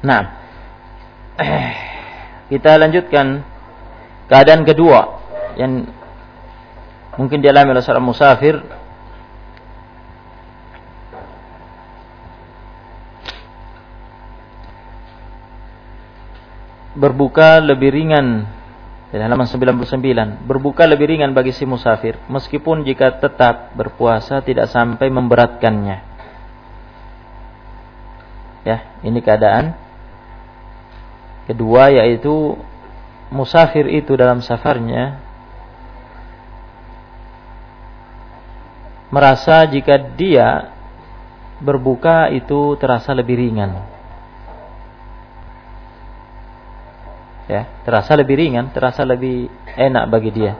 Nah, kita lanjutkan keadaan kedua yang mungkin dialami oleh seorang musafir. Berbuka lebih ringan. Di halaman 99 berbuka lebih ringan bagi si musafir meskipun jika tetap berpuasa tidak sampai memberatkannya. Ya ini keadaan kedua yaitu musafir itu dalam safarnya merasa jika dia berbuka itu terasa lebih ringan. Ya terasa lebih ringan terasa lebih enak bagi dia.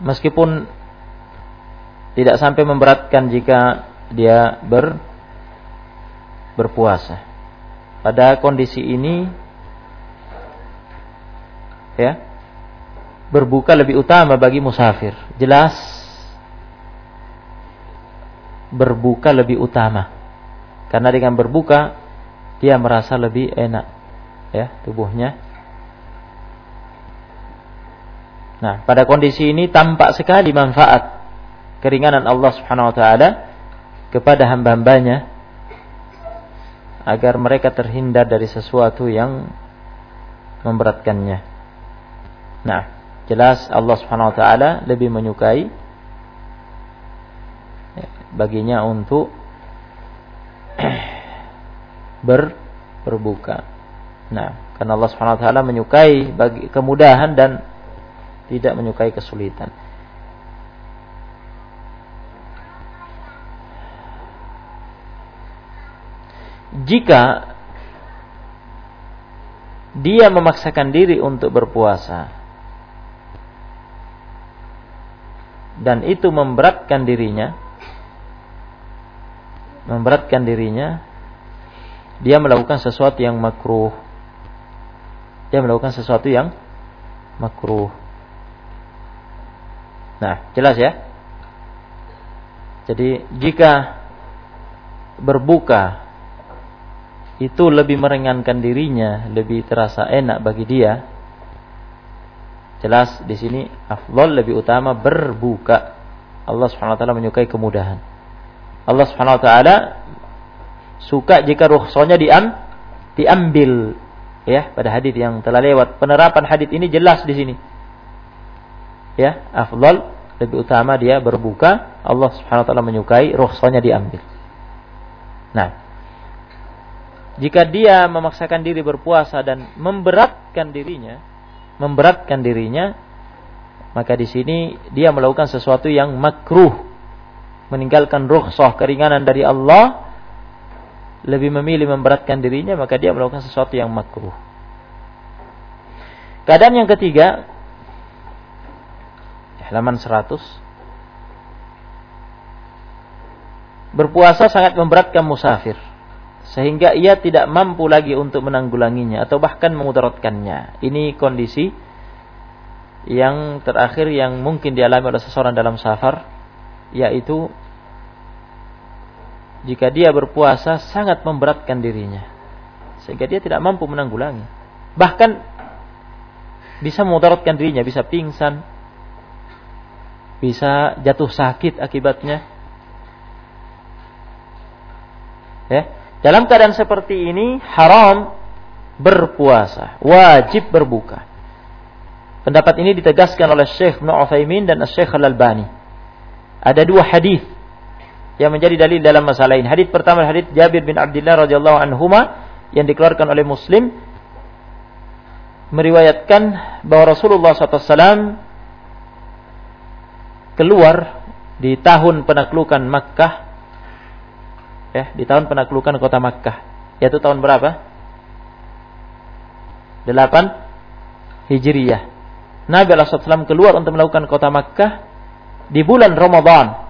Meskipun tidak sampai memberatkan jika dia ber berpuasa pada kondisi ini ya berbuka lebih utama bagi musafir. Jelas berbuka lebih utama. Karena dengan berbuka dia merasa lebih enak ya tubuhnya. Nah, pada kondisi ini tampak sekali manfaat keringanan Allah Subhanahu wa taala kepada hamba-hambanya agar mereka terhindar dari sesuatu yang memberatkannya. Nah, jelas Allah Subhanahu wa taala lebih menyukai baginya untuk ber berbuka. Nah, karena Allah Subhanahu wa taala menyukai bagi kemudahan dan tidak menyukai kesulitan. Jika dia memaksakan diri untuk berpuasa dan itu memberatkan dirinya memberatkan dirinya dia melakukan sesuatu yang makruh dia melakukan sesuatu yang makruh. Nah, jelas ya? Jadi jika berbuka itu lebih meringankan dirinya, lebih terasa enak bagi dia. Jelas di sini afdol lebih utama berbuka. Allah Subhanahu wa taala menyukai kemudahan. Allah Subhanahu wa taala suka jika rukhsahnya diam diambil ya pada hadis yang telah lewat. Penerapan hadis ini jelas di sini. Ya, afdal lebih utama dia berbuka, Allah Subhanahu wa taala menyukai, rukhsahnya diambil. Nah, jika dia memaksakan diri berpuasa dan memberatkan dirinya, memberatkan dirinya, maka di sini dia melakukan sesuatu yang makruh, meninggalkan rukhsah keringanan dari Allah lebih memilih memberatkan dirinya maka dia melakukan sesuatu yang makruh. Keadaan yang ketiga halaman 100 Berpuasa sangat memberatkan musafir sehingga ia tidak mampu lagi untuk menanggulanginya atau bahkan memudaratkannya. Ini kondisi yang terakhir yang mungkin dialami oleh seseorang dalam safar yaitu jika dia berpuasa sangat memberatkan dirinya sehingga dia tidak mampu menanggulangi bahkan bisa memudaratkan dirinya bisa pingsan bisa jatuh sakit akibatnya ya dalam keadaan seperti ini haram berpuasa wajib berbuka pendapat ini ditegaskan oleh Syekh Ibnu Utsaimin dan Syekh Al-Albani ada dua hadis yang menjadi dalil dalam masalah ini. Hadis pertama hadis Jabir bin Abdullah radhiyallahu anhuma yang dikeluarkan oleh Muslim meriwayatkan bahwa Rasulullah SAW keluar di tahun penaklukan Makkah ya di tahun penaklukan kota Makkah yaitu tahun berapa? 8 Hijriyah. Nabi SAW keluar untuk melakukan kota Makkah di bulan Ramadan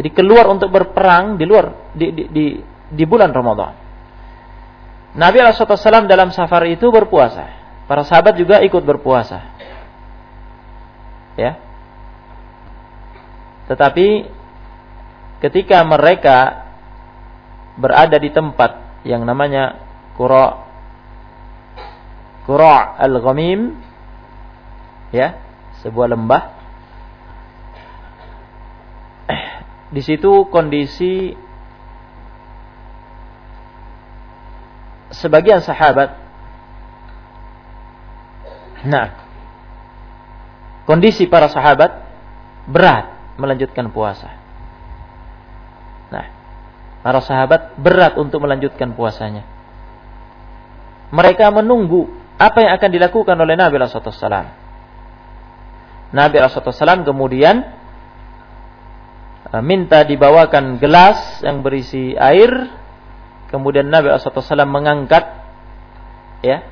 jadi keluar untuk berperang di luar di di di, di bulan Ramadan. Nabi SAW dalam safar itu berpuasa. Para sahabat juga ikut berpuasa. Ya. Tetapi ketika mereka berada di tempat yang namanya Qura Qura al-Ghamim ya, sebuah lembah. Di situ kondisi sebagian sahabat Nah, kondisi para sahabat berat melanjutkan puasa. Para sahabat berat untuk melanjutkan puasanya. Mereka menunggu apa yang akan dilakukan oleh Nabi SAW. Nabi SAW kemudian e, minta dibawakan gelas yang berisi air. Kemudian Nabi SAW mengangkat ya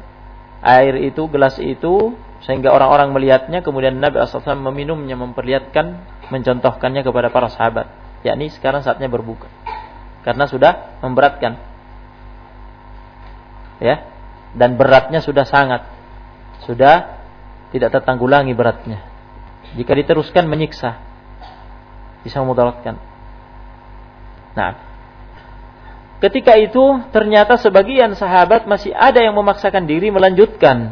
air itu, gelas itu sehingga orang-orang melihatnya kemudian Nabi SAW meminumnya memperlihatkan mencontohkannya kepada para sahabat yakni sekarang saatnya berbuka karena sudah memberatkan. Ya. Dan beratnya sudah sangat. Sudah tidak tertanggulangi beratnya. Jika diteruskan menyiksa. Bisa memudaratkan. Nah. Ketika itu ternyata sebagian sahabat masih ada yang memaksakan diri melanjutkan.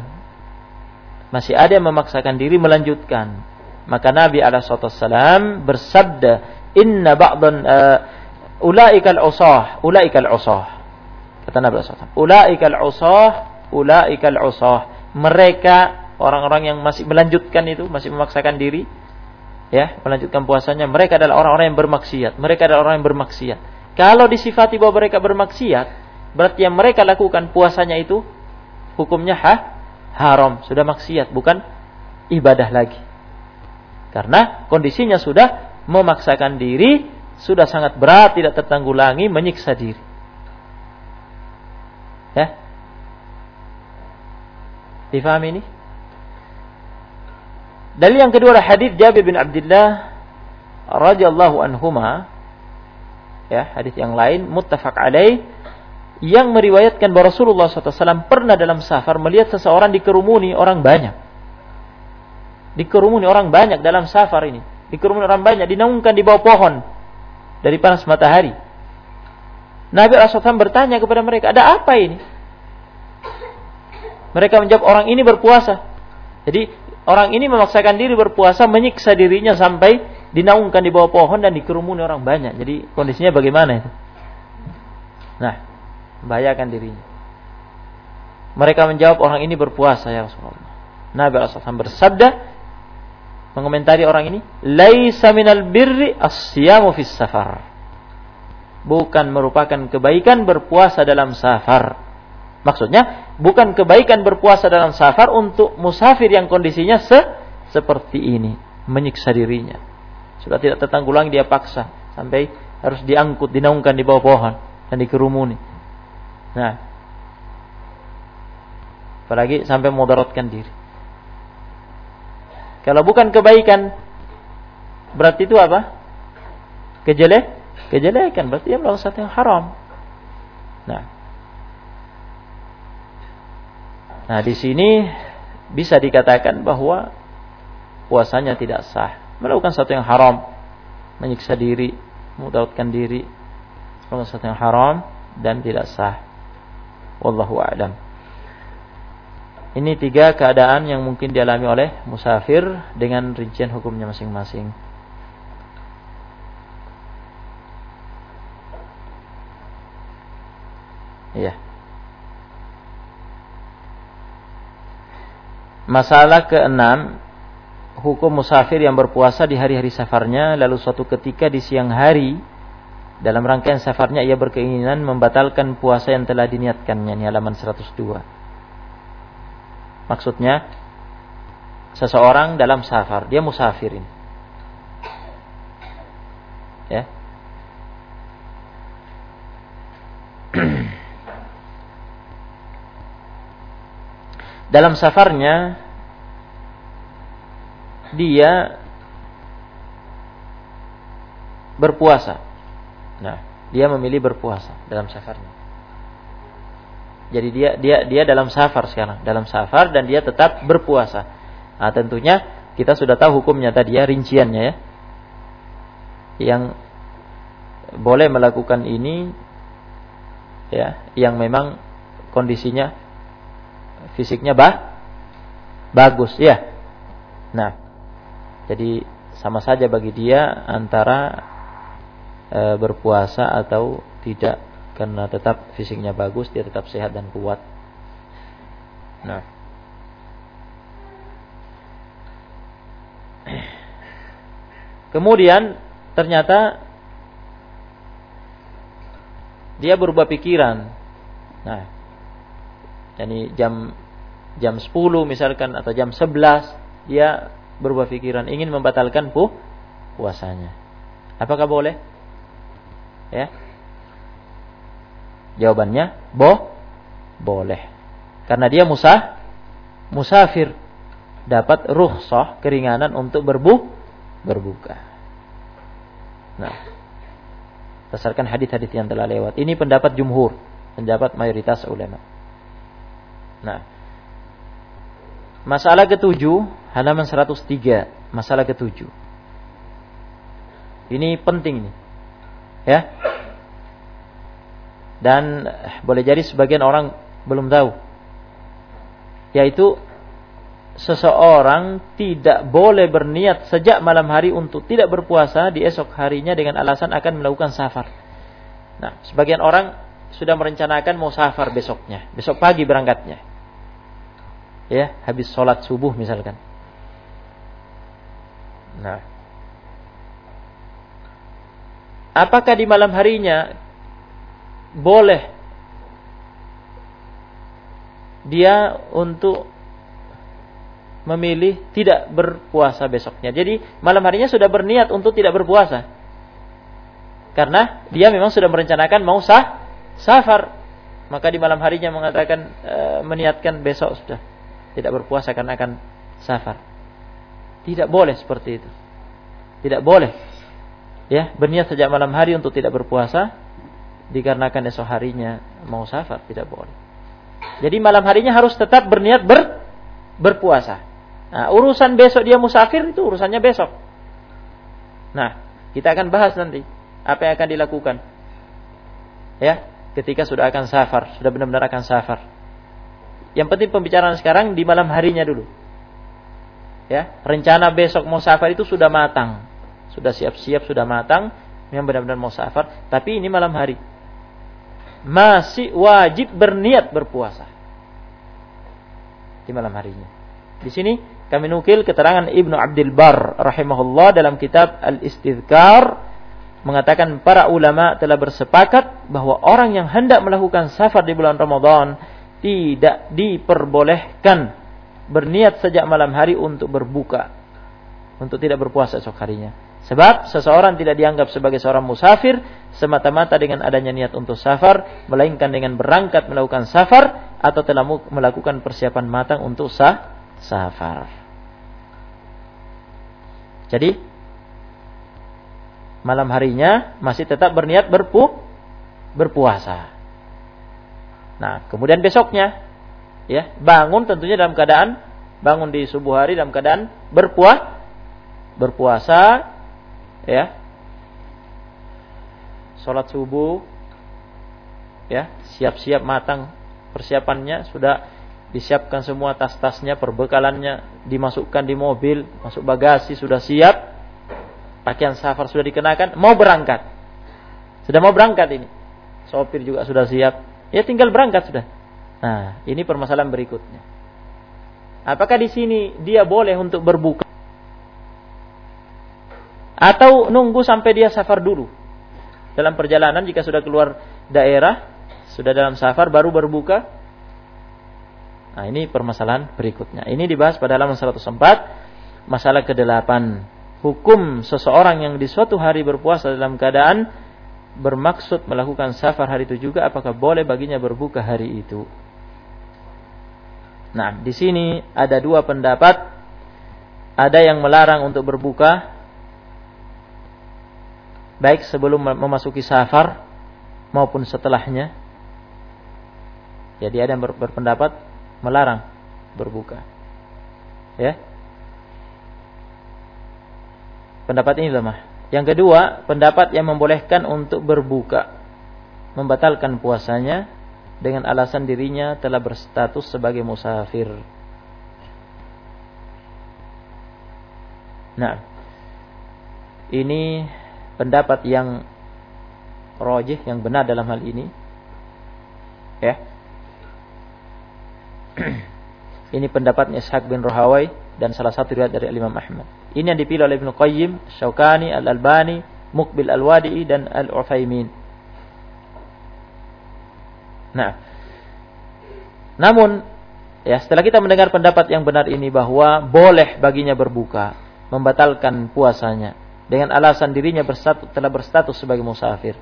Masih ada yang memaksakan diri melanjutkan. Maka Nabi alaihissalam bersabda, "Inna ba'dan uh, ulaikal usah, ulaikal usah." Kata Nabi SAW, ulaikal usah, ulaikal usah. Mereka orang-orang yang masih melanjutkan itu, masih memaksakan diri ya, melanjutkan puasanya, mereka adalah orang-orang yang bermaksiat. Mereka adalah orang yang bermaksiat kalau disifati bahwa mereka bermaksiat, berarti yang mereka lakukan puasanya itu hukumnya ha, haram, sudah maksiat, bukan ibadah lagi. Karena kondisinya sudah memaksakan diri, sudah sangat berat, tidak tertanggulangi, menyiksa diri. Ya? Difahami ini? Dalil yang kedua adalah hadis Jabir bin Abdullah radhiyallahu anhuma ya hadis yang lain muttafaq alaih yang meriwayatkan bahwa Rasulullah SAW pernah dalam safar melihat seseorang dikerumuni orang banyak. Dikerumuni orang banyak dalam safar ini. Dikerumuni orang banyak, dinaungkan di bawah pohon dari panas matahari. Nabi SAW bertanya kepada mereka, ada apa ini? Mereka menjawab, orang ini berpuasa. Jadi orang ini memaksakan diri berpuasa, menyiksa dirinya sampai dinaungkan di bawah pohon dan dikerumuni orang banyak. Jadi kondisinya bagaimana itu? Nah, membahayakan dirinya. Mereka menjawab orang ini berpuasa ya Rasulullah. Nabi SAW bersabda mengomentari orang ini, "Laisa minal birri as-siyamu fis safar." Bukan merupakan kebaikan berpuasa dalam safar. Maksudnya, bukan kebaikan berpuasa dalam safar untuk musafir yang kondisinya se seperti ini, menyiksa dirinya. Sudah tidak tertanggulangi dia paksa sampai harus diangkut, dinaungkan di bawah pohon dan dikerumuni. Nah, apalagi sampai mudaratkan diri. Kalau bukan kebaikan, berarti itu apa? Kejelek, kejelekan. Berarti dia melakukan sesuatu yang haram. Nah, nah di sini bisa dikatakan bahwa puasanya tidak sah melakukan sesuatu yang haram, menyiksa diri, memudaratkan diri, melakukan sesuatu yang haram dan tidak sah. Wallahu a'lam. Ini tiga keadaan yang mungkin dialami oleh musafir dengan rincian hukumnya masing-masing. Iya. Masalah keenam hukum musafir yang berpuasa di hari-hari safarnya lalu suatu ketika di siang hari dalam rangkaian safarnya ia berkeinginan membatalkan puasa yang telah diniatkannya ini halaman 102 maksudnya seseorang dalam safar dia musafirin ya dalam safarnya dia berpuasa. Nah, dia memilih berpuasa dalam safarnya. Jadi dia dia dia dalam safar sekarang, dalam safar dan dia tetap berpuasa. Nah, tentunya kita sudah tahu hukumnya tadi ya, rinciannya ya. Yang boleh melakukan ini ya, yang memang kondisinya fisiknya bah bagus ya. Nah, jadi sama saja bagi dia antara e, berpuasa atau tidak karena tetap fisiknya bagus, dia tetap sehat dan kuat. Nah. Kemudian ternyata dia berubah pikiran. Nah, jadi jam jam 10 misalkan atau jam 11 dia berubah pikiran ingin membatalkan pu puasanya. Apakah boleh? Ya. Jawabannya boh boleh. Karena dia musah musafir dapat rukhsah keringanan untuk berbu berbuka. Nah, berdasarkan hadis-hadis yang telah lewat. Ini pendapat jumhur, pendapat mayoritas ulama. Nah, masalah ketujuh, halaman 103, masalah ketujuh. Ini penting nih. Ya. Dan boleh jadi sebagian orang belum tahu. Yaitu seseorang tidak boleh berniat sejak malam hari untuk tidak berpuasa di esok harinya dengan alasan akan melakukan safar. Nah, sebagian orang sudah merencanakan mau safar besoknya, besok pagi berangkatnya. Ya, habis sholat subuh misalkan. Nah, apakah di malam harinya boleh dia untuk memilih tidak berpuasa besoknya. Jadi malam harinya sudah berniat untuk tidak berpuasa. Karena dia memang sudah merencanakan mau sah safar. Maka di malam harinya mengatakan e, meniatkan besok sudah tidak berpuasa karena akan safar. Tidak boleh seperti itu. Tidak boleh. Ya, berniat sejak malam hari untuk tidak berpuasa dikarenakan esok harinya mau safar tidak boleh. Jadi malam harinya harus tetap berniat ber berpuasa. Nah, urusan besok dia musafir itu urusannya besok. Nah, kita akan bahas nanti apa yang akan dilakukan. Ya, ketika sudah akan safar, sudah benar-benar akan safar. Yang penting pembicaraan sekarang di malam harinya dulu. Ya, rencana besok mau safar itu sudah matang. Sudah siap-siap, sudah matang, yang benar-benar mau safar, tapi ini malam hari. Masih wajib berniat berpuasa. Di malam harinya. Di sini kami nukil keterangan Ibnu Abdul Bar rahimahullah dalam kitab Al-Istidhkar mengatakan para ulama telah bersepakat bahwa orang yang hendak melakukan safar di bulan Ramadan tidak diperbolehkan berniat sejak malam hari untuk berbuka untuk tidak berpuasa esok harinya. Sebab seseorang tidak dianggap sebagai seorang musafir semata-mata dengan adanya niat untuk safar, melainkan dengan berangkat melakukan safar atau telah melakukan persiapan matang untuk sah safar. Jadi malam harinya masih tetap berniat berpu berpuasa. Nah, kemudian besoknya ya, bangun tentunya dalam keadaan bangun di subuh hari dalam keadaan berpuas berpuasa ya. Salat subuh ya, siap-siap matang persiapannya sudah disiapkan semua tas-tasnya, perbekalannya, dimasukkan di mobil, masuk bagasi sudah siap, pakaian safar sudah dikenakan, mau berangkat. Sudah mau berangkat ini. Sopir juga sudah siap. Ya tinggal berangkat sudah. Nah, ini permasalahan berikutnya. Apakah di sini dia boleh untuk berbuka? Atau nunggu sampai dia safar dulu? Dalam perjalanan jika sudah keluar daerah, sudah dalam safar baru berbuka, Nah, ini permasalahan berikutnya. Ini dibahas pada halaman 104, masalah ke-8. Hukum seseorang yang di suatu hari berpuasa dalam keadaan bermaksud melakukan safar hari itu juga apakah boleh baginya berbuka hari itu? Nah, di sini ada dua pendapat. Ada yang melarang untuk berbuka baik sebelum memasuki safar maupun setelahnya. Jadi ada yang berpendapat melarang berbuka. Ya. Pendapat ini lemah. Yang kedua, pendapat yang membolehkan untuk berbuka. Membatalkan puasanya dengan alasan dirinya telah berstatus sebagai musafir. Nah, ini pendapat yang rojih yang benar dalam hal ini. Ya. ini pendapatnya Ishaq bin Rohawai dan salah satu riwayat dari Imam Ahmad. Ini yang dipilih oleh Ibnu Qayyim, Syaukani, Al-Albani, Mukbil Al-Wadi'i dan Al-Utsaimin. Nah, namun ya setelah kita mendengar pendapat yang benar ini bahwa boleh baginya berbuka, membatalkan puasanya dengan alasan dirinya berstatus, telah berstatus sebagai musafir.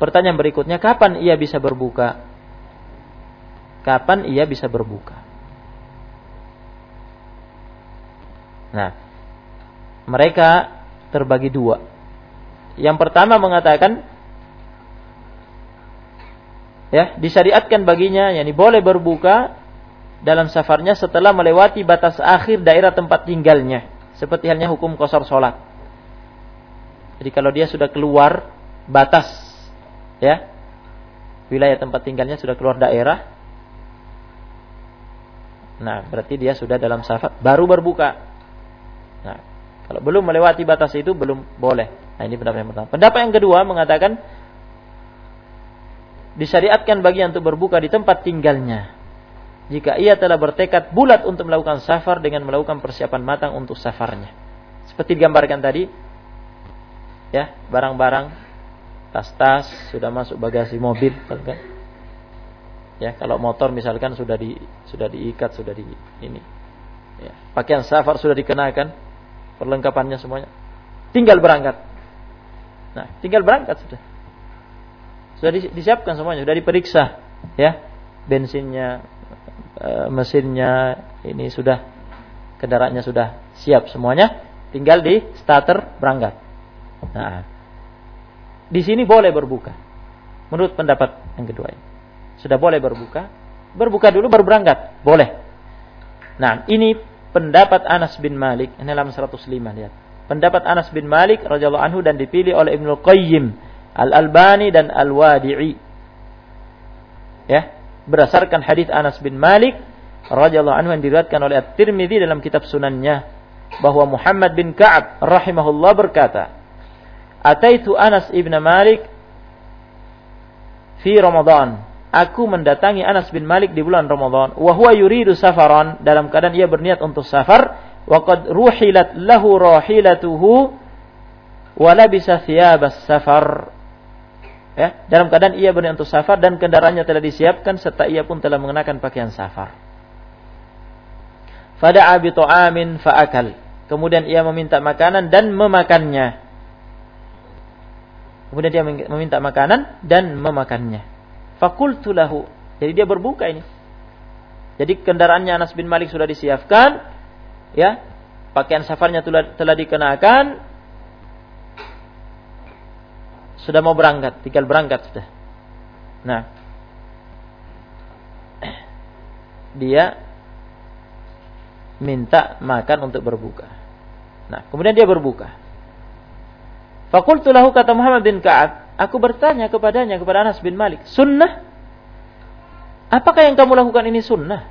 Pertanyaan berikutnya, kapan ia bisa berbuka? Kapan ia bisa berbuka? Nah, mereka terbagi dua. Yang pertama mengatakan ya disyariatkan baginya yakni boleh berbuka dalam safarnya setelah melewati batas akhir daerah tempat tinggalnya seperti halnya hukum kosor sholat jadi kalau dia sudah keluar batas ya wilayah tempat tinggalnya sudah keluar daerah nah berarti dia sudah dalam safar baru berbuka nah kalau belum melewati batas itu belum boleh nah ini pendapat yang pertama pendapat yang kedua mengatakan disyariatkan baginya untuk berbuka di tempat tinggalnya. Jika ia telah bertekad bulat untuk melakukan safar dengan melakukan persiapan matang untuk safarnya. Seperti digambarkan tadi, ya barang-barang, tas-tas sudah masuk bagasi mobil, kan? Ya kalau motor misalkan sudah di sudah diikat, sudah di ini. Ya, pakaian safar sudah dikenakan, perlengkapannya semuanya. Tinggal berangkat. Nah, tinggal berangkat sudah. Sudah disiapkan semuanya, sudah diperiksa, ya. Bensinnya, e, mesinnya ini sudah kendaraannya sudah siap semuanya, tinggal di starter berangkat. Nah, di sini boleh berbuka. Menurut pendapat yang kedua ini. Sudah boleh berbuka. Berbuka dulu baru berangkat. Boleh. Nah, ini pendapat Anas bin Malik. Ini dalam 105 lihat. Pendapat Anas bin Malik radhiyallahu anhu dan dipilih oleh Ibnu Qayyim Al-Albani dan Al-Wadi'i. Ya, berdasarkan hadis Anas bin Malik radhiyallahu anhu yang diriwayatkan oleh At-Tirmidzi dalam kitab sunannya bahwa Muhammad bin Ka'ab rahimahullah berkata, "Ataitu Anas ibn Malik fi Ramadan." Aku mendatangi Anas bin Malik di bulan Ramadan. Wa huwa yuridu safaran. Dalam keadaan ia berniat untuk safar. Wa qad ruhilat lahu rahilatuhu. Wa labisa thiyabas safar ya, dalam keadaan ia berniat untuk safar dan kendaraannya telah disiapkan serta ia pun telah mengenakan pakaian safar. Fada'a bi ta'amin fa'akal. Kemudian ia meminta makanan dan memakannya. Kemudian dia meminta makanan dan memakannya. Fakultu lahu. Jadi dia berbuka ini. Jadi kendaraannya Anas bin Malik sudah disiapkan, ya, pakaian safarnya telah, telah dikenakan, sudah mau berangkat, tinggal berangkat sudah. Nah, dia minta makan untuk berbuka. Nah, kemudian dia berbuka. Fakultu lahu kata Muhammad bin Ka'ab, aku bertanya kepadanya kepada Anas bin Malik, sunnah? Apakah yang kamu lakukan ini sunnah?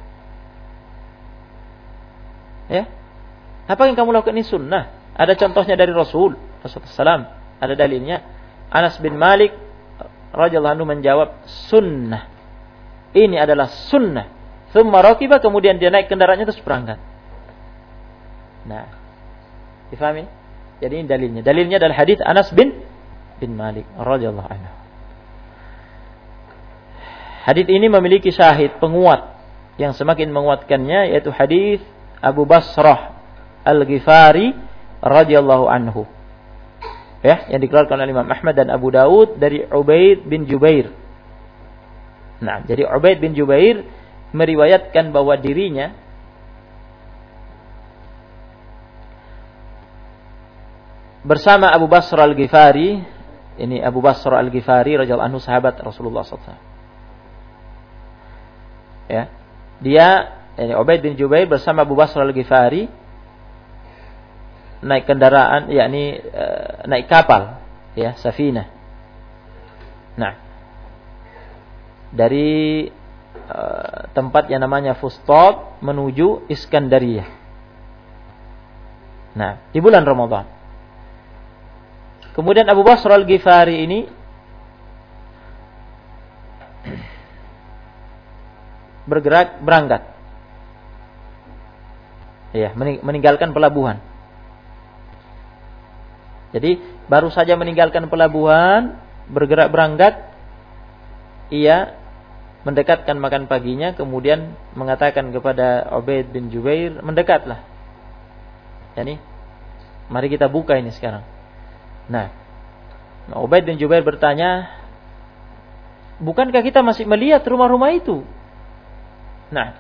Ya, apa yang kamu lakukan ini sunnah? Ada contohnya dari Rasul, Rasulullah SAW. Ada dalilnya. Anas bin Malik radhiyallahu anhu menjawab sunnah. Ini adalah sunnah. Thumma rakiba kemudian dia naik kendaraannya terus berangkat. Nah, difahami? Jadi ini dalilnya. Dalilnya adalah hadis Anas bin bin Malik radhiyallahu anhu. Hadis ini memiliki syahid penguat yang semakin menguatkannya yaitu hadis Abu Basrah Al-Ghifari radhiyallahu anhu ya yang dikeluarkan oleh Imam Ahmad dan Abu Daud dari Ubaid bin Jubair. Nah, jadi Ubaid bin Jubair meriwayatkan bahwa dirinya bersama Abu Basra Al-Ghifari, ini Abu Basra Al-Ghifari radhiyallahu anhu sahabat Rasulullah SAW. Ya. Dia ini Ubaid bin Jubair bersama Abu Basra Al-Ghifari naik kendaraan yakni e, naik kapal ya safina nah dari uh, tempat yang namanya Fustat menuju Iskandariyah. Nah, di bulan Ramadan. Kemudian Abu Basr al-Ghifari ini bergerak berangkat. Ya, meninggalkan pelabuhan. Jadi baru saja meninggalkan pelabuhan, bergerak berangkat, ia mendekatkan makan paginya, kemudian mengatakan kepada Ubaid bin Jubair, mendekatlah. Yani, mari kita buka ini sekarang. Nah, Ubaid bin Jubair bertanya, bukankah kita masih melihat rumah-rumah itu? Nah,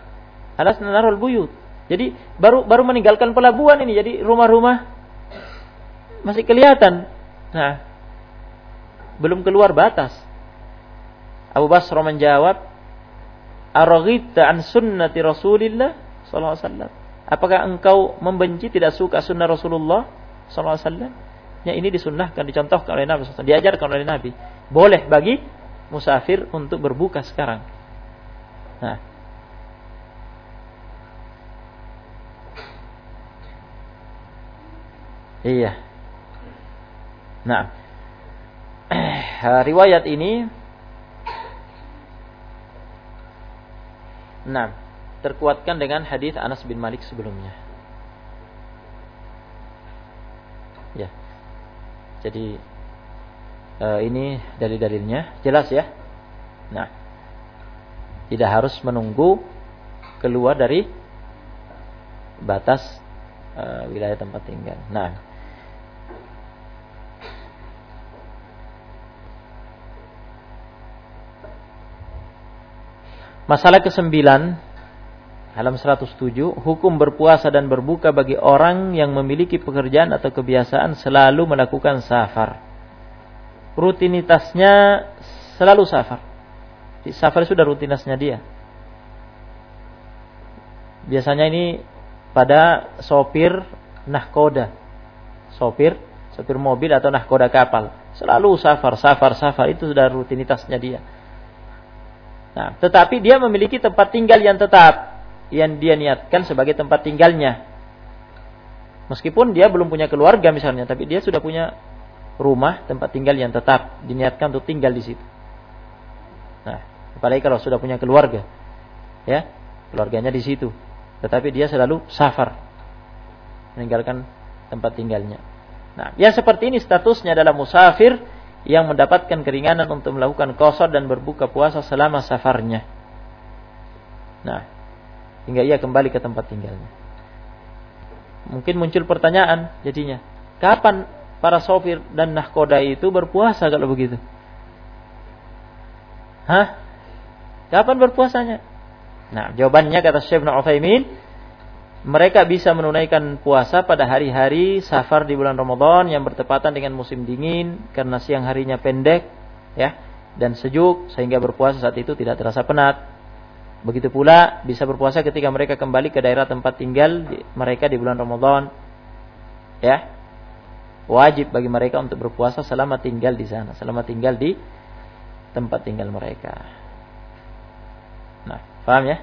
alas narul buyut. Jadi baru baru meninggalkan pelabuhan ini, jadi rumah-rumah masih kelihatan. Nah, belum keluar batas. Abu Basrah menjawab, "Araghibta an sunnati Rasulillah sallallahu alaihi wasallam?" Apakah engkau membenci tidak suka sunnah Rasulullah sallallahu alaihi wasallam? Ya ini disunnahkan, dicontohkan oleh Nabi SAW, diajarkan oleh Nabi. Boleh bagi musafir untuk berbuka sekarang. Nah, Iya. Nah, riwayat ini Nah, terkuatkan dengan hadis Anas bin Malik sebelumnya. Ya. Jadi uh, ini dalil-dalilnya jelas ya. Nah, tidak harus menunggu keluar dari batas uh, wilayah tempat tinggal. Nah, Masalah kesembilan Alam 107 Hukum berpuasa dan berbuka bagi orang yang memiliki pekerjaan atau kebiasaan selalu melakukan safar. Rutinitasnya selalu safar. Safar sudah rutinitasnya dia. Biasanya ini pada sopir nahkoda. Sopir, sopir mobil atau nahkoda kapal. Selalu safar, safar, safar. Itu sudah rutinitasnya dia. Nah, tetapi dia memiliki tempat tinggal yang tetap yang dia niatkan sebagai tempat tinggalnya. Meskipun dia belum punya keluarga misalnya, tapi dia sudah punya rumah tempat tinggal yang tetap diniatkan untuk tinggal di situ. Nah, apalagi kalau sudah punya keluarga, ya keluarganya di situ, tetapi dia selalu safar meninggalkan tempat tinggalnya. Nah, yang seperti ini statusnya adalah musafir yang mendapatkan keringanan untuk melakukan kosor dan berbuka puasa selama safarnya. Nah, hingga ia kembali ke tempat tinggalnya. Mungkin muncul pertanyaan jadinya, kapan para sopir dan nahkoda itu berpuasa kalau begitu? Hah? Kapan berpuasanya? Nah, jawabannya kata Syekh Ibn mereka bisa menunaikan puasa pada hari-hari safar di bulan Ramadan yang bertepatan dengan musim dingin karena siang harinya pendek ya dan sejuk sehingga berpuasa saat itu tidak terasa penat. Begitu pula bisa berpuasa ketika mereka kembali ke daerah tempat tinggal mereka di bulan Ramadan. Ya. Wajib bagi mereka untuk berpuasa selama tinggal di sana, selama tinggal di tempat tinggal mereka. Nah, paham ya?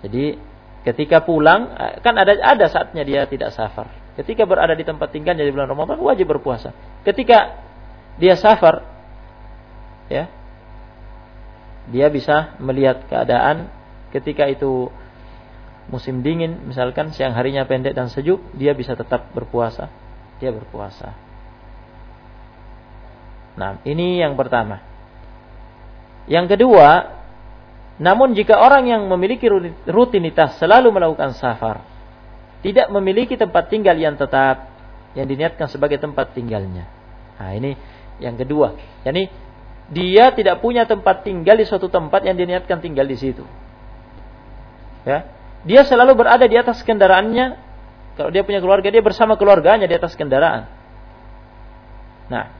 Jadi Ketika pulang, eh, kan ada ada saatnya dia tidak safar. Ketika berada di tempat tinggalnya di bulan Ramadan wajib berpuasa. Ketika dia safar, ya, dia bisa melihat keadaan ketika itu musim dingin, misalkan siang harinya pendek dan sejuk, dia bisa tetap berpuasa. Dia berpuasa. Nah, ini yang pertama. Yang kedua, namun jika orang yang memiliki rutinitas selalu melakukan safar, tidak memiliki tempat tinggal yang tetap, yang diniatkan sebagai tempat tinggalnya. Nah ini yang kedua. Yani dia tidak punya tempat tinggal di suatu tempat yang diniatkan tinggal di situ. Ya, dia selalu berada di atas kendaraannya. Kalau dia punya keluarga, dia bersama keluarganya di atas kendaraan. Nah,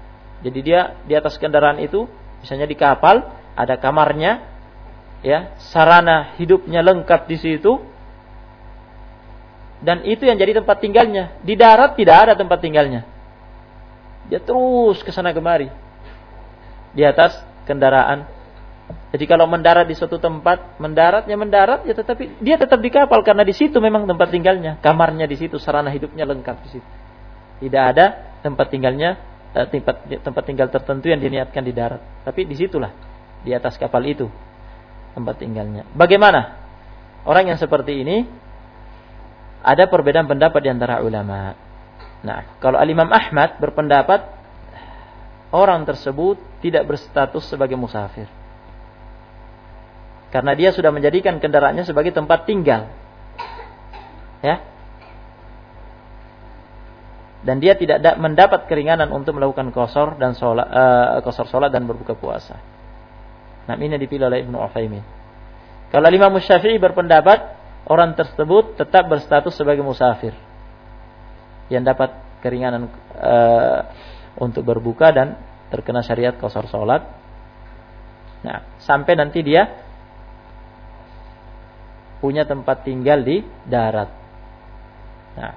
jadi dia di atas kendaraan itu, misalnya di kapal, ada kamarnya, ya sarana hidupnya lengkap di situ dan itu yang jadi tempat tinggalnya di darat tidak ada tempat tinggalnya dia terus ke sana kemari di atas kendaraan. Jadi kalau mendarat di suatu tempat, mendarat ya mendarat ya tetapi dia tetap di kapal karena di situ memang tempat tinggalnya, kamarnya di situ, sarana hidupnya lengkap di situ. Tidak ada tempat tinggalnya eh, tempat tempat tinggal tertentu yang diniatkan di darat, tapi di situlah di atas kapal itu tempat tinggalnya. Bagaimana orang yang seperti ini? Ada perbedaan pendapat di antara ulama. Nah, kalau Al-Imam Ahmad berpendapat orang tersebut tidak berstatus sebagai musafir. Karena dia sudah menjadikan kendaraannya sebagai tempat tinggal. Ya. Dan dia tidak mendapat keringanan untuk melakukan kosor dan sholat, uh, kosor sholat dan berbuka puasa. Nah, ini dipilih oleh Ibnu Utsaimin. Kalau Imam Syafi'i berpendapat orang tersebut tetap berstatus sebagai musafir yang dapat keringanan uh, untuk berbuka dan terkena syariat kosor sholat. Nah, sampai nanti dia punya tempat tinggal di darat. Nah,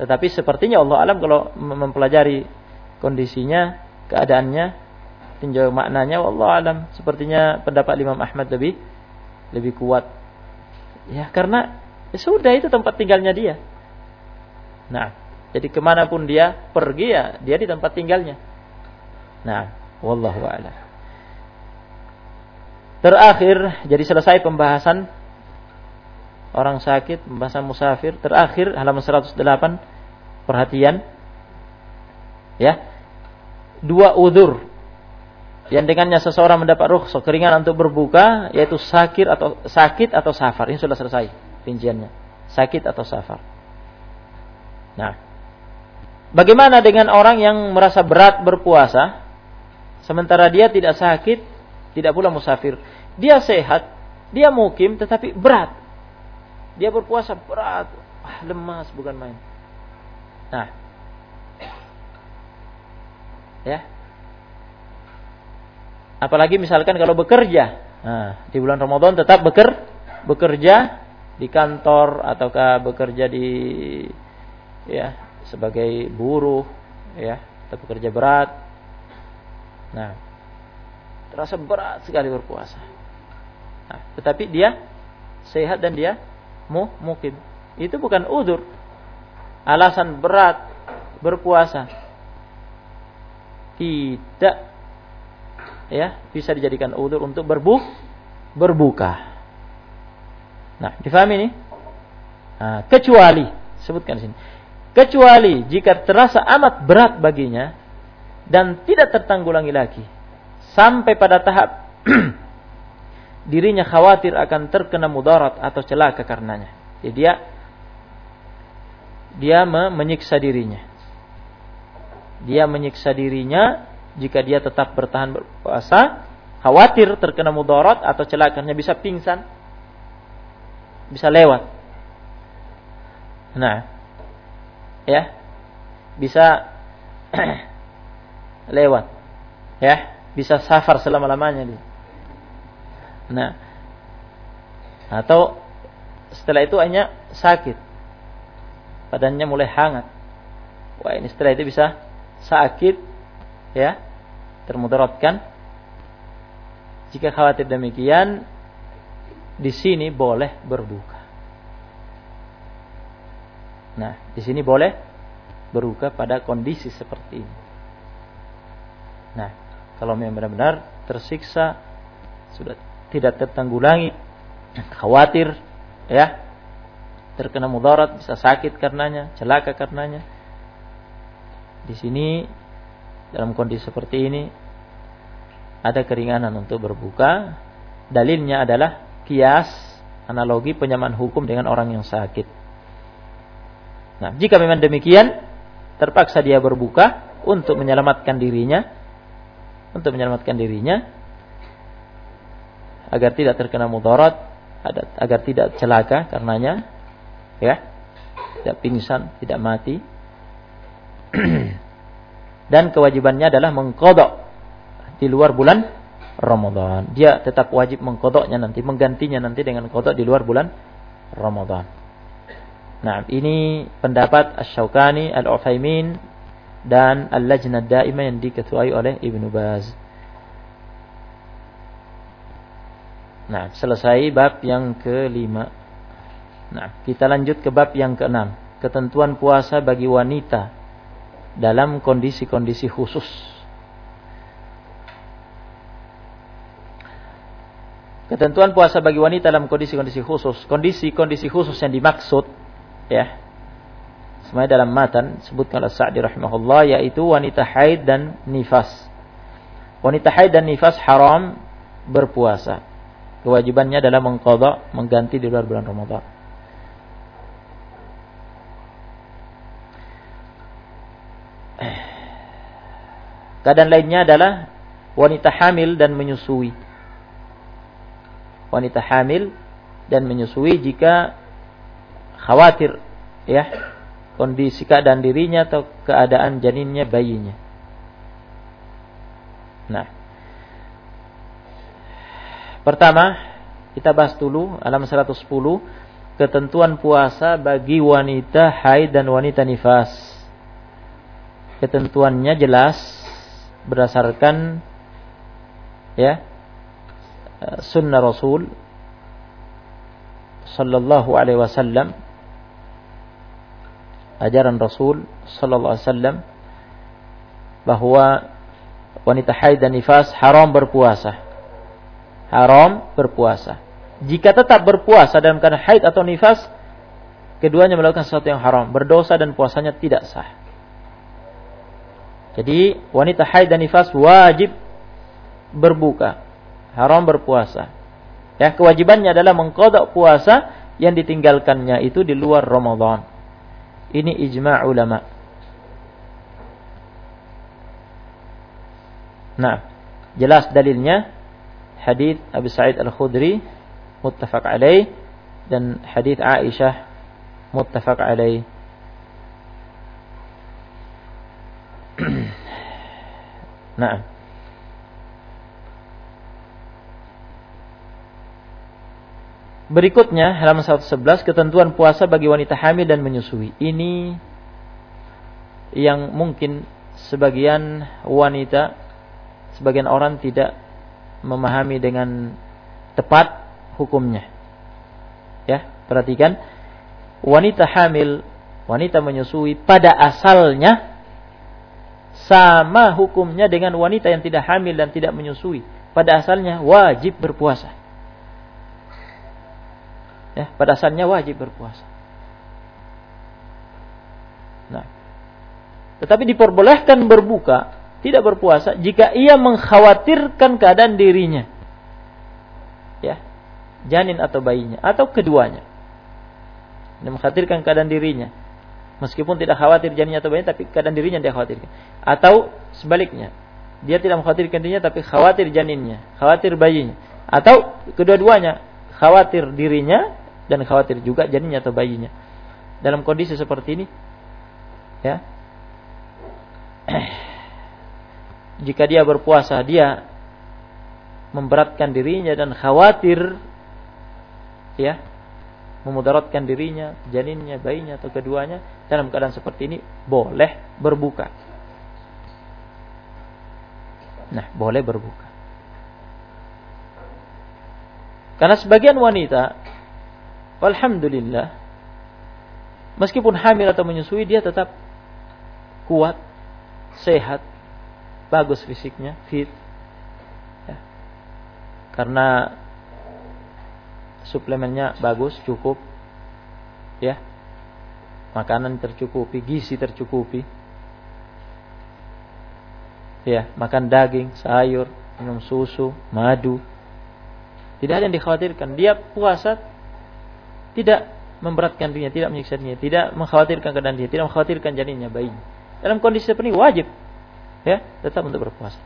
tetapi sepertinya Allah alam kalau mempelajari kondisinya, keadaannya, tinjau maknanya, Allah alam sepertinya pendapat Imam Ahmad lebih lebih kuat Ya karena ya sudah itu tempat tinggalnya dia. Nah, jadi ke mana pun dia pergi ya dia di tempat tinggalnya. Nah, wallahu a'lam. Terakhir, jadi selesai pembahasan orang sakit, pembahasan musafir. Terakhir halaman 108 perhatian. Ya. Dua udur yang dengannya seseorang mendapat rukhsah keringan untuk berbuka yaitu sakit atau sakit atau safar. Ini sudah selesai rinciannya. Sakit atau safar. Nah, bagaimana dengan orang yang merasa berat berpuasa sementara dia tidak sakit, tidak pula musafir. Dia sehat, dia mukim tetapi berat. Dia berpuasa berat, ah, lemas bukan main. Nah, ya, Apalagi misalkan kalau bekerja. Nah, di bulan Ramadan tetap beker, bekerja di kantor ataukah bekerja di ya sebagai buruh ya, atau bekerja berat. Nah, terasa berat sekali berpuasa. Nah, tetapi dia sehat dan dia mu mungkin itu bukan udur. Alasan berat berpuasa tidak ya bisa dijadikan udur untuk berbu berbuka. Nah, difahami ini? Nah, kecuali sebutkan di sini. Kecuali jika terasa amat berat baginya dan tidak tertanggulangi lagi sampai pada tahap dirinya khawatir akan terkena mudarat atau celaka karenanya. Jadi dia dia menyiksa dirinya. Dia menyiksa dirinya jika dia tetap bertahan berpuasa, khawatir terkena mudarat atau celakanya bisa pingsan, bisa lewat. Nah, ya, bisa lewat, ya, bisa safar selama lamanya dia. Nah, atau setelah itu hanya sakit, badannya mulai hangat. Wah ini setelah itu bisa sakit ya termudaratkan. Jika khawatir demikian di sini boleh berbuka nah di sini boleh berbuka pada kondisi seperti ini nah kalau memang benar-benar tersiksa sudah tidak tertanggulangi khawatir ya terkena mudarat bisa sakit karenanya celaka karenanya di sini dalam kondisi seperti ini ada keringanan untuk berbuka. Dalilnya adalah kias analogi penyamaan hukum dengan orang yang sakit. Nah, jika memang demikian, terpaksa dia berbuka untuk menyelamatkan dirinya, untuk menyelamatkan dirinya agar tidak terkena mudarat, agar tidak celaka karenanya, ya, tidak pingsan, tidak mati. dan kewajibannya adalah mengkodok di luar bulan Ramadan. Dia tetap wajib mengkodoknya nanti, menggantinya nanti dengan kodok di luar bulan Ramadan. Nah, ini pendapat Asy-Syaukani, Al-Utsaimin dan Al-Lajnah Daimah yang diketuai oleh Ibnu Baz. Nah, selesai bab yang kelima. Nah, kita lanjut ke bab yang keenam. Ketentuan puasa bagi wanita dalam kondisi-kondisi khusus. Ketentuan puasa bagi wanita dalam kondisi-kondisi khusus. Kondisi-kondisi khusus yang dimaksud ya. Semuanya dalam matan sebutkan oleh Sa'di rahimahullah yaitu wanita haid dan nifas. Wanita haid dan nifas haram berpuasa. Kewajibannya adalah mengqadha mengganti di luar bulan Ramadan. Keadaan lainnya adalah wanita hamil dan menyusui wanita hamil dan menyusui jika khawatir ya kondisi keadaan dirinya atau keadaan janinnya bayinya. Nah, pertama kita bahas dulu alam 110 ketentuan puasa bagi wanita haid dan wanita nifas. Ketentuannya jelas berdasarkan ya sunnah Rasul sallallahu alaihi wasallam ajaran Rasul sallallahu alaihi wasallam bahwa wanita haid dan nifas haram berpuasa. Haram berpuasa. Jika tetap berpuasa dalam keadaan haid atau nifas, keduanya melakukan sesuatu yang haram, berdosa dan puasanya tidak sah. Jadi wanita haid dan nifas wajib berbuka haram berpuasa. Ya, kewajibannya adalah mengkodok puasa yang ditinggalkannya itu di luar Ramadan. Ini ijma' ulama. Nah, jelas dalilnya hadis Abu Sa'id Al-Khudri muttafaq alaih dan hadis Aisyah muttafaq alaih. nah, Berikutnya halaman 111 ketentuan puasa bagi wanita hamil dan menyusui. Ini yang mungkin sebagian wanita sebagian orang tidak memahami dengan tepat hukumnya. Ya, perhatikan wanita hamil, wanita menyusui pada asalnya sama hukumnya dengan wanita yang tidak hamil dan tidak menyusui. Pada asalnya wajib berpuasa ya pada asalnya wajib berpuasa. Nah, tetapi diperbolehkan berbuka, tidak berpuasa jika ia mengkhawatirkan keadaan dirinya. Ya, janin atau bayinya atau keduanya. Dia mengkhawatirkan keadaan dirinya. Meskipun tidak khawatir janinnya atau bayinya tapi keadaan dirinya dia khawatirkan. Atau sebaliknya, dia tidak mengkhawatirkan dirinya tapi khawatir janinnya, khawatir bayinya. Atau kedua-duanya, khawatir dirinya dan khawatir juga janinnya atau bayinya. Dalam kondisi seperti ini, ya, jika dia berpuasa, dia memberatkan dirinya dan khawatir, ya, memudaratkan dirinya, janinnya, bayinya atau keduanya dalam keadaan seperti ini boleh berbuka. Nah, boleh berbuka. Karena sebagian wanita Alhamdulillah meskipun hamil atau menyusui dia tetap kuat, sehat, bagus fisiknya, fit. Ya. Karena suplemennya bagus, cukup. Ya. Makanan tercukupi, gizi tercukupi. Ya, makan daging, sayur, minum susu, madu. Tidak ada yang dikhawatirkan. Dia puasa tidak memberatkan dirinya, tidak menyiksa dirinya, tidak mengkhawatirkan keadaan dia, tidak mengkhawatirkan janinnya, bayinya. Dalam kondisi seperti ini wajib ya tetap untuk berpuasa.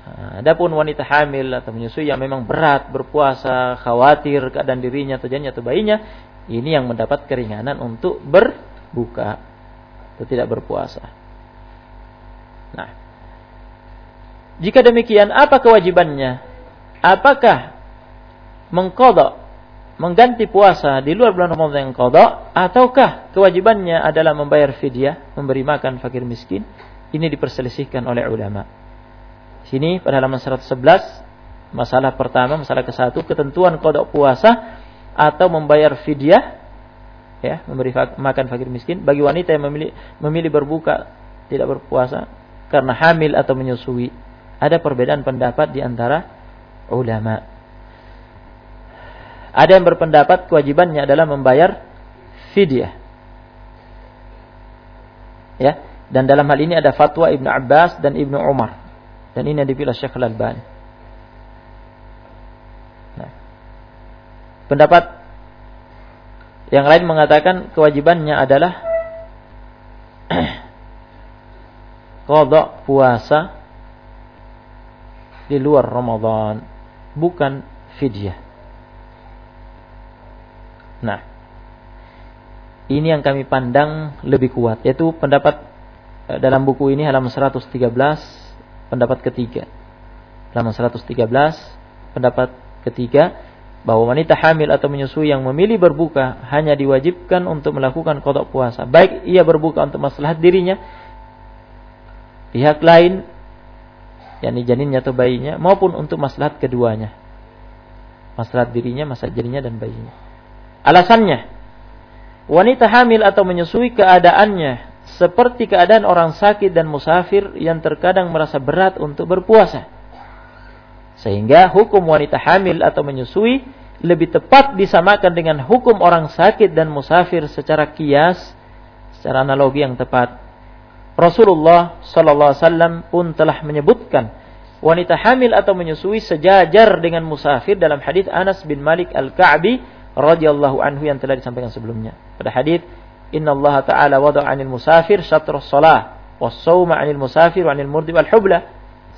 Nah, adapun wanita hamil atau menyusui yang memang berat berpuasa, khawatir keadaan dirinya atau janinnya atau bayinya, ini yang mendapat keringanan untuk berbuka atau tidak berpuasa. Nah, jika demikian apa kewajibannya? Apakah mengkodok mengganti puasa di luar bulan Ramadan yang qada ataukah kewajibannya adalah membayar fidyah, memberi makan fakir miskin? Ini diperselisihkan oleh ulama. Sini pada halaman 111 Masalah pertama, masalah ke satu, ketentuan kodok puasa atau membayar fidyah, ya, memberi makan fakir miskin. Bagi wanita yang memilih, memilih berbuka, tidak berpuasa, karena hamil atau menyusui. Ada perbedaan pendapat di antara ulama. Ada yang berpendapat kewajibannya adalah membayar fidyah. Ya, dan dalam hal ini ada fatwa Ibnu Abbas dan Ibnu Umar. Dan ini yang dipilih Syekh Al-Albani. Nah. Pendapat yang lain mengatakan kewajibannya adalah kodok puasa di luar Ramadan, bukan fidyah. Nah, ini yang kami pandang lebih kuat, yaitu pendapat eh, dalam buku ini halaman 113 pendapat ketiga. Halaman 113 pendapat ketiga bahwa wanita hamil atau menyusui yang memilih berbuka hanya diwajibkan untuk melakukan kodok puasa. Baik ia berbuka untuk maslahat dirinya, pihak lain, yakni janinnya atau bayinya, maupun untuk maslahat keduanya. Maslahat dirinya, maslahat janinnya dan bayinya. Alasannya, wanita hamil atau menyusui keadaannya seperti keadaan orang sakit dan musafir yang terkadang merasa berat untuk berpuasa sehingga hukum wanita hamil atau menyusui lebih tepat disamakan dengan hukum orang sakit dan musafir secara kias, secara analogi yang tepat. Rasulullah sallallahu alaihi wasallam pun telah menyebutkan wanita hamil atau menyusui sejajar dengan musafir dalam hadis Anas bin Malik Al-Ka'bi radhiyallahu anhu yang telah disampaikan sebelumnya. Pada hadis Inna Allah Ta'ala wada'a 'anil musafir syatr salah was 'anil musafir wa 'anil murdi wal hubla.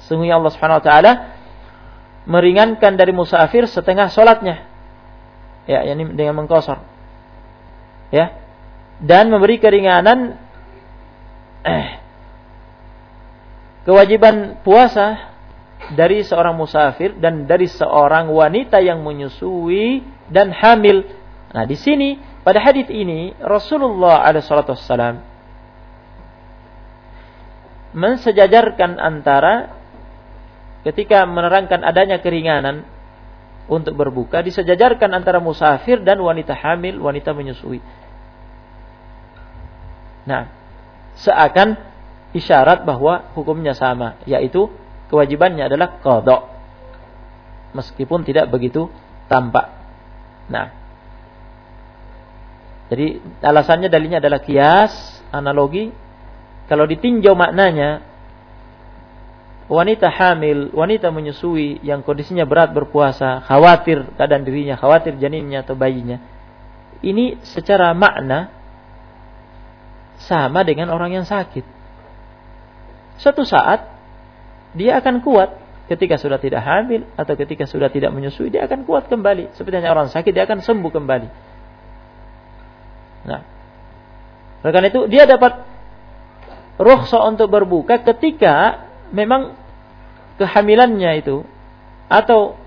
Sungguhnya Allah Subhanahu wa taala meringankan dari musafir setengah solatnya. Ya, ini dengan mengkosor. Ya. Dan memberi keringanan eh, kewajiban puasa dari seorang musafir dan dari seorang wanita yang menyusui dan hamil. Nah, di sini pada hadis ini Rasulullah alaihi mensejajarkan antara ketika menerangkan adanya keringanan untuk berbuka disejajarkan antara musafir dan wanita hamil, wanita menyusui. Nah, seakan isyarat bahwa hukumnya sama, yaitu kewajibannya adalah kodok. Meskipun tidak begitu tampak. Nah, jadi alasannya dalilnya adalah kias, analogi. Kalau ditinjau maknanya, wanita hamil, wanita menyusui yang kondisinya berat berpuasa, khawatir keadaan dirinya, khawatir janinnya atau bayinya. Ini secara makna sama dengan orang yang sakit. Suatu saat dia akan kuat ketika sudah tidak hamil atau ketika sudah tidak menyusui dia akan kuat kembali. Seperti orang sakit dia akan sembuh kembali. Nah, oleh karena itu dia dapat rukhsah untuk berbuka ketika memang kehamilannya itu atau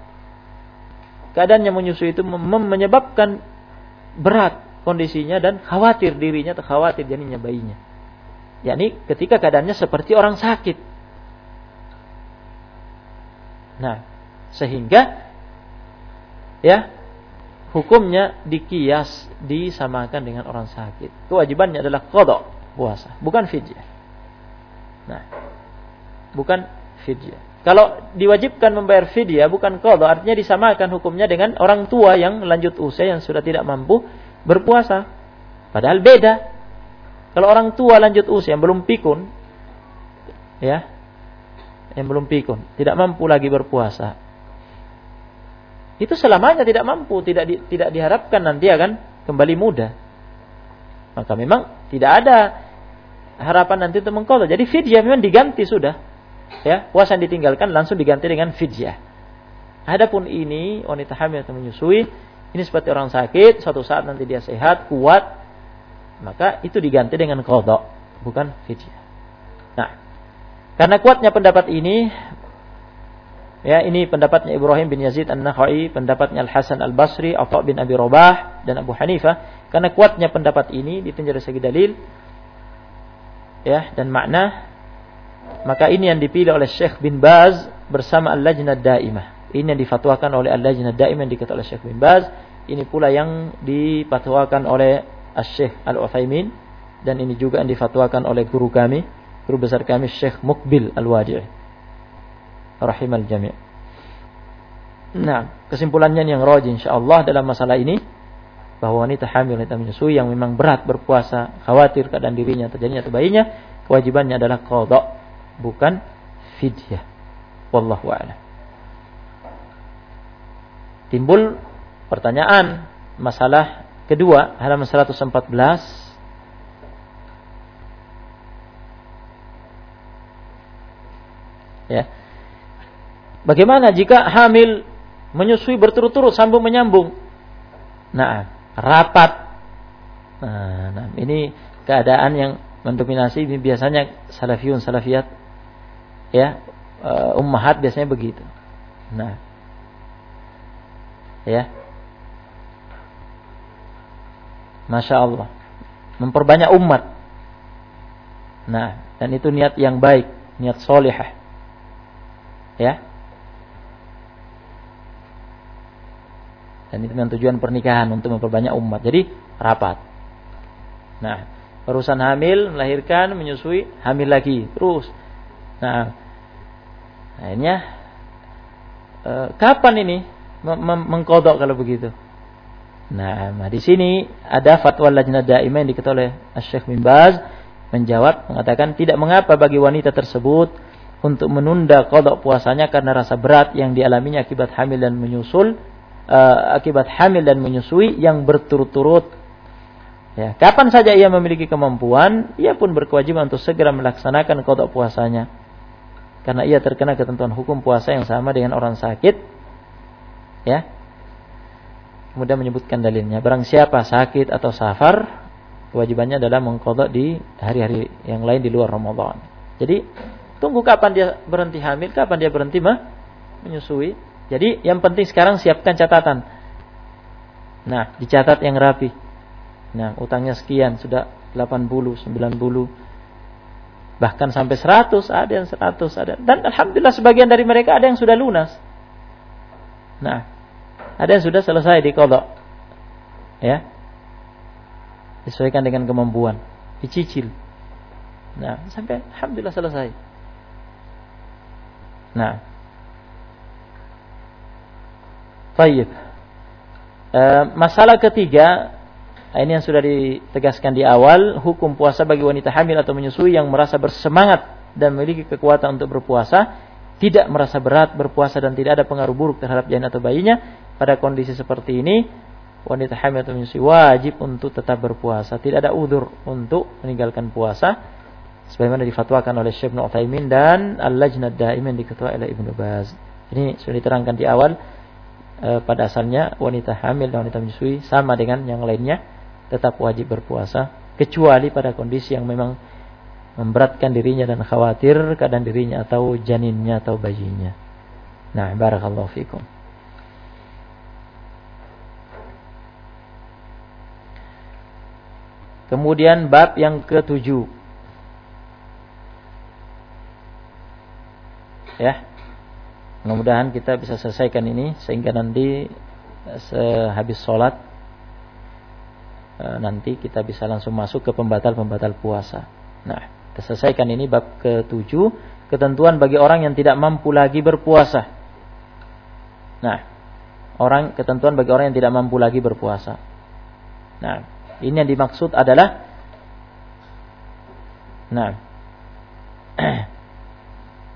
keadaannya menyusui itu menyebabkan berat kondisinya dan khawatir dirinya atau khawatir janinnya bayinya. yakni ketika keadaannya seperti orang sakit. Nah, sehingga ya hukumnya dikias disamakan dengan orang sakit. Kewajibannya adalah kodok puasa, bukan fidyah. Nah, bukan fidyah. Kalau diwajibkan membayar fidyah bukan qadha, artinya disamakan hukumnya dengan orang tua yang lanjut usia yang sudah tidak mampu berpuasa. Padahal beda. Kalau orang tua lanjut usia yang belum pikun ya, yang belum pikun, tidak mampu lagi berpuasa. Itu selamanya tidak mampu, tidak di, tidak diharapkan nanti akan kembali muda. Maka memang tidak ada harapan nanti untuk mengkodok. Jadi fidyah memang diganti sudah ya puasa yang ditinggalkan langsung diganti dengan fidyah. Adapun ini wanita hamil atau menyusui ini seperti orang sakit, suatu saat nanti dia sehat, kuat, maka itu diganti dengan kodok, bukan fidyah. Karena kuatnya pendapat ini, ya ini pendapatnya Ibrahim bin Yazid An-Nakhai, pendapatnya Al Hasan Al Basri, Atha bin Abi Robah dan Abu Hanifah. Karena kuatnya pendapat ini ditinjau dari segi dalil, ya dan makna maka ini yang dipilih oleh Syekh bin Baz bersama Al-Lajnah Daimah. Ini yang difatwakan oleh Al-Lajnah Daim yang dikatakan oleh Syekh bin Baz. Ini pula yang difatwakan oleh Syekh Al-Uthaymin dan ini juga yang difatwakan oleh guru kami, guru besar kami Syekh Mukbil Al-Wadi'. Rahimal jami'. Nah, kesimpulannya yang rajin insyaallah dalam masalah ini bahwa wanita hamil wanita menyusui yang memang berat berpuasa, khawatir keadaan dirinya terjadinya atau bayinya, kewajibannya adalah qada, bukan fidyah. Wallahu a'lam. Timbul pertanyaan masalah kedua halaman 114 ya. Bagaimana jika hamil menyusui berturut-turut sambung menyambung. Nah, rapat. Nah, ini keadaan yang mendominasi ini biasanya salafiyun salafiyat ya uh, ummahat biasanya begitu. Nah, ya, masya Allah, memperbanyak umat. Nah, dan itu niat yang baik, niat solihah. Ya, Dan itu dengan tujuan pernikahan untuk memperbanyak umat. Jadi rapat. Nah, perusahaan hamil, melahirkan, menyusui, hamil lagi, terus. Nah, akhirnya eh, kapan ini mengkodok kalau begitu? Nah, nah, di sini ada fatwa lajnah daimah yang diketuai oleh Syekh bin Baz menjawab mengatakan tidak mengapa bagi wanita tersebut untuk menunda kodok puasanya karena rasa berat yang dialaminya akibat hamil dan menyusul uh, akibat hamil dan menyusui yang berturut-turut. Ya, kapan saja ia memiliki kemampuan, ia pun berkewajiban untuk segera melaksanakan kodok puasanya. Karena ia terkena ketentuan hukum puasa yang sama dengan orang sakit. Ya. Kemudian menyebutkan dalilnya. Barang siapa sakit atau safar, kewajibannya adalah mengkodok di hari-hari yang lain di luar Ramadan. Jadi, tunggu kapan dia berhenti hamil, kapan dia berhenti mah menyusui, jadi yang penting sekarang siapkan catatan. Nah, dicatat yang rapi. Nah, utangnya sekian, sudah 80, 90, bahkan sampai 100, ada yang 100, ada. Dan alhamdulillah sebagian dari mereka ada yang sudah lunas. Nah, ada yang sudah selesai di kodok. Ya. Disesuaikan dengan kemampuan. Dicicil. Nah, sampai alhamdulillah selesai. Nah, Tayyib. E, masalah ketiga, ini yang sudah ditegaskan di awal, hukum puasa bagi wanita hamil atau menyusui yang merasa bersemangat dan memiliki kekuatan untuk berpuasa, tidak merasa berat berpuasa dan tidak ada pengaruh buruk terhadap janin atau bayinya, pada kondisi seperti ini, wanita hamil atau menyusui wajib untuk tetap berpuasa. Tidak ada udur untuk meninggalkan puasa. Sebagaimana difatwakan oleh Syekh Ibn dan Al-Lajnah Daim yang diketuai oleh Ibnu Baz. Ini sudah diterangkan di awal e, pada asalnya wanita hamil dan wanita menyusui sama dengan yang lainnya tetap wajib berpuasa kecuali pada kondisi yang memang memberatkan dirinya dan khawatir keadaan dirinya atau janinnya atau bayinya. Nah, barakallahu fikum. Kemudian bab yang ketujuh. Ya, Mudah-mudahan kita bisa selesaikan ini sehingga nanti eh, sehabis sholat eh, nanti kita bisa langsung masuk ke pembatal-pembatal puasa. Nah, kita selesaikan ini bab ketujuh ketentuan bagi orang yang tidak mampu lagi berpuasa. Nah, orang ketentuan bagi orang yang tidak mampu lagi berpuasa. Nah, ini yang dimaksud adalah Nah,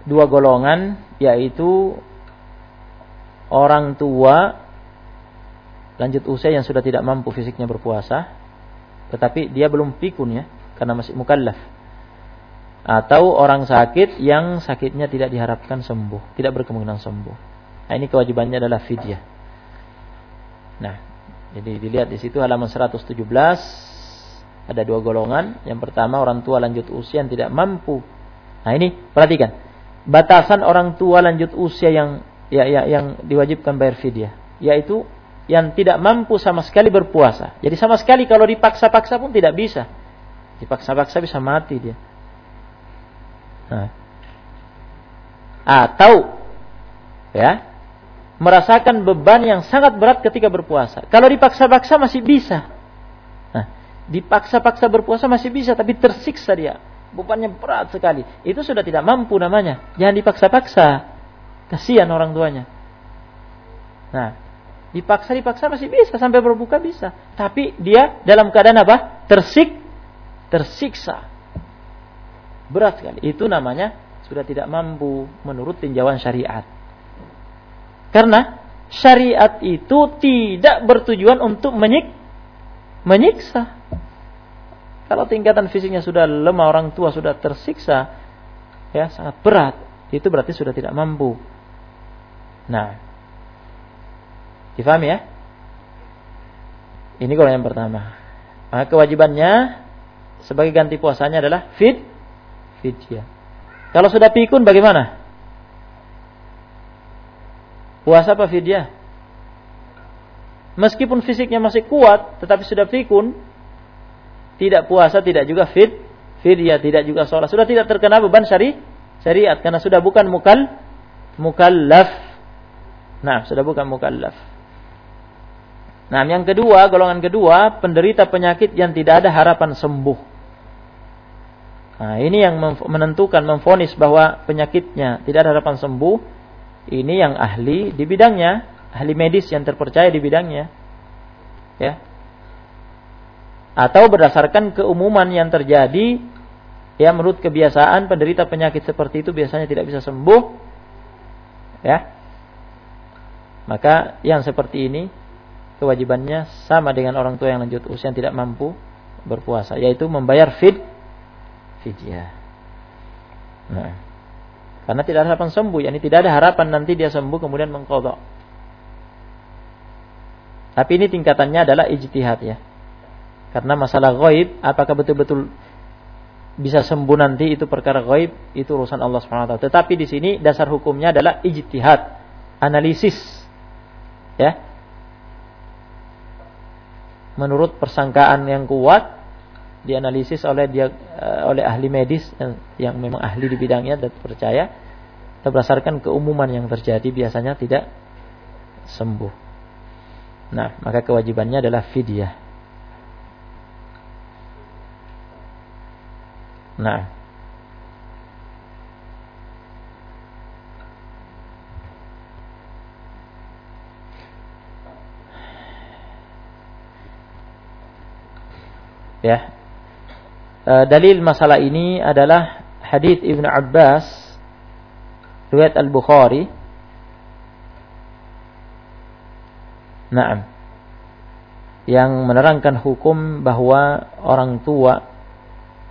dua golongan yaitu orang tua lanjut usia yang sudah tidak mampu fisiknya berpuasa tetapi dia belum pikun ya karena masih mukallaf. Atau orang sakit yang sakitnya tidak diharapkan sembuh tidak berkemungkinan sembuh. Nah ini kewajibannya adalah fidyah. Nah jadi dilihat di situ halaman 117 ada dua golongan. Yang pertama orang tua lanjut usia yang tidak mampu. Nah ini perhatikan batasan orang tua lanjut usia yang ya, ya yang diwajibkan bayar fidyah, yaitu yang tidak mampu sama sekali berpuasa. Jadi sama sekali kalau dipaksa-paksa pun tidak bisa. Dipaksa-paksa bisa mati dia. Nah. Atau ya merasakan beban yang sangat berat ketika berpuasa. Kalau dipaksa-paksa masih bisa. Nah, dipaksa-paksa berpuasa masih bisa, tapi tersiksa dia. Bebannya berat sekali. Itu sudah tidak mampu namanya. Jangan dipaksa-paksa. Kasihan orang tuanya. Nah, dipaksa-dipaksa masih bisa sampai berbuka bisa. Tapi dia dalam keadaan apa? Tersik, tersiksa. Berat sekali. Itu namanya sudah tidak mampu menurut tinjauan syariat. Karena syariat itu tidak bertujuan untuk menyik menyiksa. Kalau tingkatan fisiknya sudah lemah, orang tua sudah tersiksa, ya sangat berat, itu berarti sudah tidak mampu. Nah, difahami ya? Ini golongan yang pertama. Maka kewajibannya sebagai ganti puasanya adalah fit fidyah. Kalau sudah pikun bagaimana? Puasa apa fidyah? Meskipun fisiknya masih kuat, tetapi sudah pikun, tidak puasa, tidak juga fit, fidyah, tidak juga sholat. Sudah tidak terkena beban syari, syariat karena sudah bukan mukal mukallaf. Nah, sudah bukan mukallaf. Nah, yang kedua, golongan kedua, penderita penyakit yang tidak ada harapan sembuh. Nah, ini yang menentukan, memfonis bahwa penyakitnya tidak ada harapan sembuh. Ini yang ahli di bidangnya, ahli medis yang terpercaya di bidangnya. Ya, atau berdasarkan keumuman yang terjadi ya menurut kebiasaan penderita penyakit seperti itu biasanya tidak bisa sembuh ya. Maka yang seperti ini kewajibannya sama dengan orang tua yang lanjut usia yang tidak mampu berpuasa yaitu membayar fid fidyah. Nah karena tidak ada harapan sembuh yakni tidak ada harapan nanti dia sembuh kemudian mengkodok tapi ini tingkatannya adalah ijtihad ya karena masalah gaib, apakah betul-betul bisa sembuh nanti itu perkara gaib, itu urusan Allah taala. Tetapi di sini dasar hukumnya adalah ijtihad, analisis. Ya. Menurut persangkaan yang kuat dianalisis oleh dia eh, oleh ahli medis yang, yang memang ahli di bidangnya dan percaya berdasarkan keumuman yang terjadi biasanya tidak sembuh. Nah, maka kewajibannya adalah fidyah. Nah. Ya. E, dalil masalah ini adalah hadis Ibnu Abbas riwayat Al-Bukhari. Naam. Yang menerangkan hukum bahwa orang tua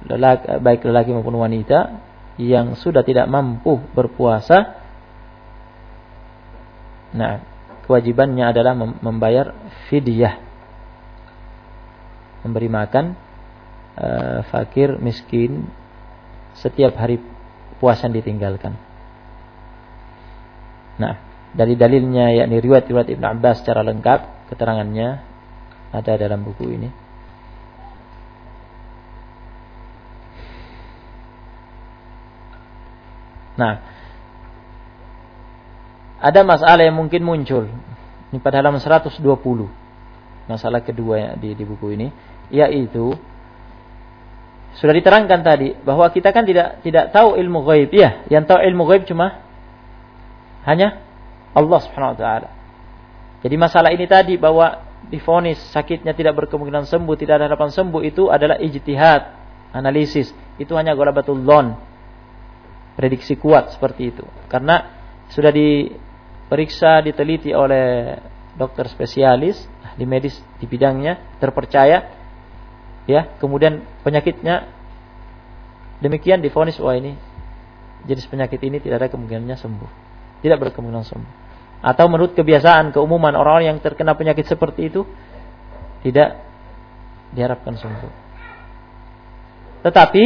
lelaki, baik lelaki maupun wanita yang sudah tidak mampu berpuasa. Nah kewajibannya adalah membayar fidyah. Memberi makan uh, fakir miskin setiap hari puasa ditinggalkan. Nah dari dalilnya yakni riwayat-riwayat Ibn Abbas secara lengkap keterangannya ada dalam buku ini Nah, ada masalah yang mungkin muncul. Ini pada halaman 120. Masalah kedua ya, di, di buku ini, yaitu sudah diterangkan tadi bahwa kita kan tidak tidak tahu ilmu gaib. Ya, yang tahu ilmu gaib cuma hanya Allah Subhanahu wa taala. Jadi masalah ini tadi bahwa difonis sakitnya tidak berkemungkinan sembuh, tidak ada harapan sembuh itu adalah ijtihad, analisis. Itu hanya ghalabatul dhon, prediksi kuat seperti itu. Karena sudah diperiksa, diteliti oleh dokter spesialis, ahli medis di bidangnya, terpercaya, ya, kemudian penyakitnya demikian difonis wah ini jenis penyakit ini tidak ada kemungkinannya sembuh, tidak berkemungkinan sembuh. Atau menurut kebiasaan keumuman orang-orang yang terkena penyakit seperti itu tidak diharapkan sembuh. Tetapi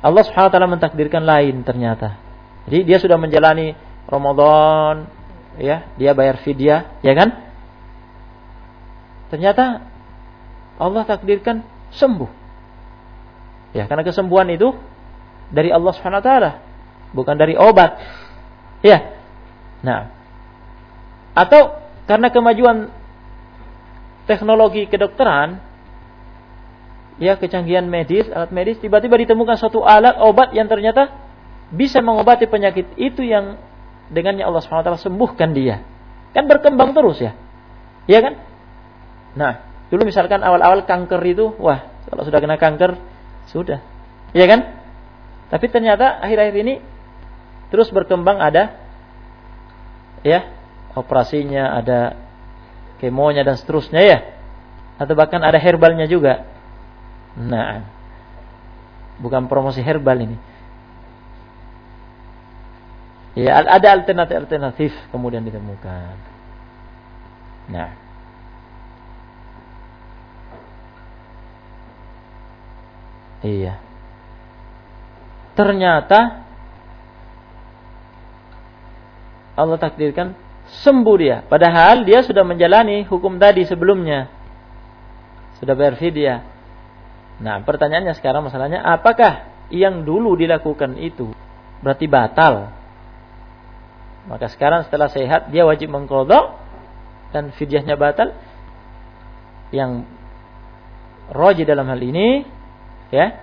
Allah Subhanahu wa taala mentakdirkan lain ternyata. Jadi dia sudah menjalani Ramadan, ya, dia bayar fidyah, ya kan? Ternyata Allah takdirkan sembuh. Ya, karena kesembuhan itu dari Allah Subhanahu wa taala, bukan dari obat. Ya. Nah, Atau karena kemajuan teknologi kedokteran, ya kecanggihan medis, alat medis, tiba-tiba ditemukan suatu alat obat yang ternyata bisa mengobati penyakit itu yang dengannya Allah SWT sembuhkan dia. Kan berkembang terus ya. Iya kan? Nah, dulu misalkan awal-awal kanker itu, wah, kalau sudah kena kanker, sudah. Iya kan? Tapi ternyata akhir-akhir ini terus berkembang ada ya, operasinya, ada kemonya dan seterusnya ya. Atau bahkan ada herbalnya juga. Nah, bukan promosi herbal ini. Ya, ada alternatif-alternatif kemudian ditemukan. Nah. Iya. Ternyata Allah takdirkan sembuh dia. Padahal dia sudah menjalani hukum tadi sebelumnya. Sudah bayar fidyah. Nah, pertanyaannya sekarang masalahnya apakah yang dulu dilakukan itu berarti batal? Maka sekarang setelah sehat dia wajib mengkodok dan fidyahnya batal. Yang roji dalam hal ini ya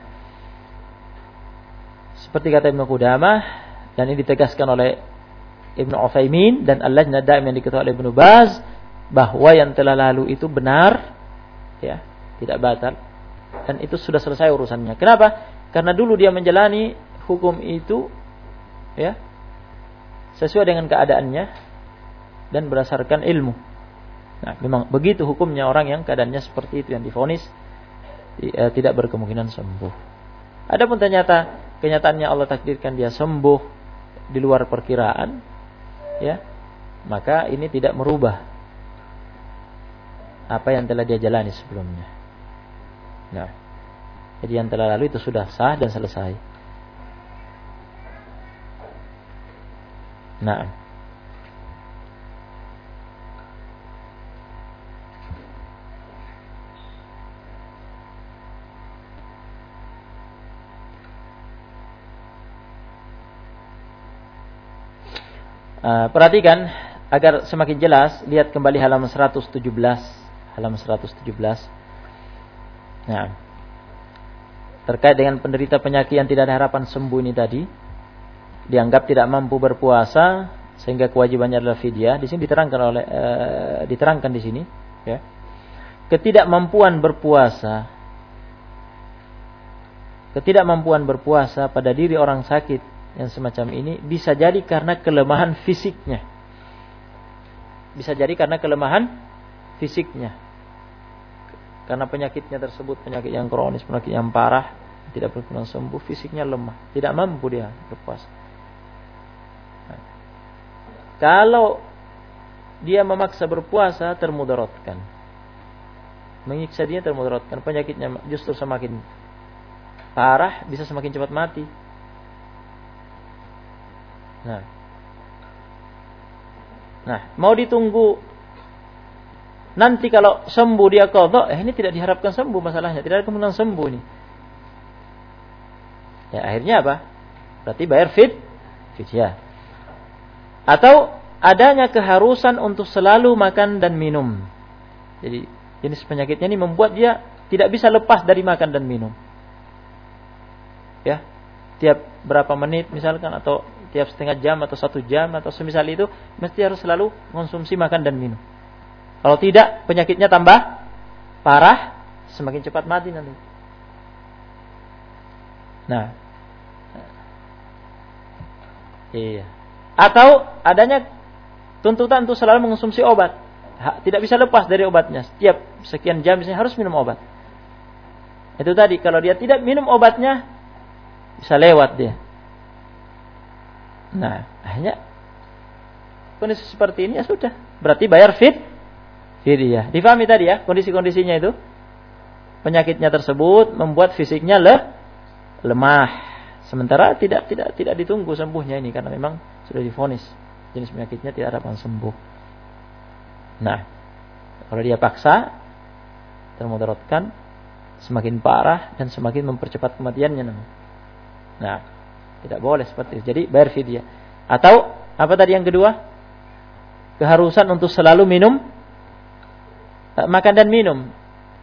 seperti kata Ibnu Qudamah dan ini ditegaskan oleh Ibnu Utsaimin dan Allah Nadaim yang diketahui oleh Ibnu Baz bahwa yang telah lalu itu benar ya, tidak batal dan itu sudah selesai urusannya. Kenapa? Karena dulu dia menjalani hukum itu ya sesuai dengan keadaannya dan berdasarkan ilmu. Nah, memang begitu hukumnya orang yang keadaannya seperti itu yang difonis eh, tidak berkemungkinan sembuh. Adapun ternyata kenyataannya Allah takdirkan dia sembuh di luar perkiraan, ya maka ini tidak merubah apa yang telah dia jalani sebelumnya. Nah, jadi yang telah lalu itu sudah sah dan selesai. Nah. Uh, perhatikan agar semakin jelas, lihat kembali halaman 117, halaman 117. Nah, terkait dengan penderita penyakit yang tidak ada harapan sembuh ini tadi, dianggap tidak mampu berpuasa sehingga kewajibannya adalah fidyah. Di sini diterangkan oleh uh, diterangkan di sini, ya. Ketidakmampuan berpuasa ketidakmampuan berpuasa pada diri orang sakit yang semacam ini bisa jadi karena kelemahan fisiknya. Bisa jadi karena kelemahan fisiknya. Karena penyakitnya tersebut penyakit yang kronis, penyakit yang parah, tidak berkenan sembuh, fisiknya lemah, tidak mampu dia berpuasa. Nah, kalau dia memaksa berpuasa termudaratkan. Menyiksa dia termudaratkan, penyakitnya justru semakin parah, bisa semakin cepat mati. Nah. Nah, mau ditunggu nanti kalau sembuh dia kodok, eh ini tidak diharapkan sembuh masalahnya, tidak ada kemungkinan sembuh ini. Ya akhirnya apa? Berarti bayar fit, fit ya. Atau adanya keharusan untuk selalu makan dan minum. Jadi jenis penyakitnya ini membuat dia tidak bisa lepas dari makan dan minum. Ya, tiap berapa menit misalkan atau tiap setengah jam atau satu jam atau semisal itu mesti harus selalu konsumsi makan dan minum. Kalau tidak penyakitnya tambah parah, semakin cepat mati nanti. Nah, iya. Atau adanya tuntutan untuk selalu mengonsumsi obat, tidak bisa lepas dari obatnya. Setiap sekian jam misalnya harus minum obat. Itu tadi kalau dia tidak minum obatnya bisa lewat dia Nah, hanya kondisi seperti ini ya sudah. Berarti bayar fit ya. Difahami tadi ya kondisi-kondisinya itu? Penyakitnya tersebut membuat fisiknya le lemah. Sementara tidak tidak tidak ditunggu sembuhnya ini karena memang sudah difonis jenis penyakitnya tidak dapat sembuh. Nah, kalau dia paksa termudaratkan semakin parah dan semakin mempercepat kematiannya. Nah, tidak boleh seperti itu. Jadi bayar fidyah. Atau apa tadi yang kedua? keharusan untuk selalu minum makan dan minum,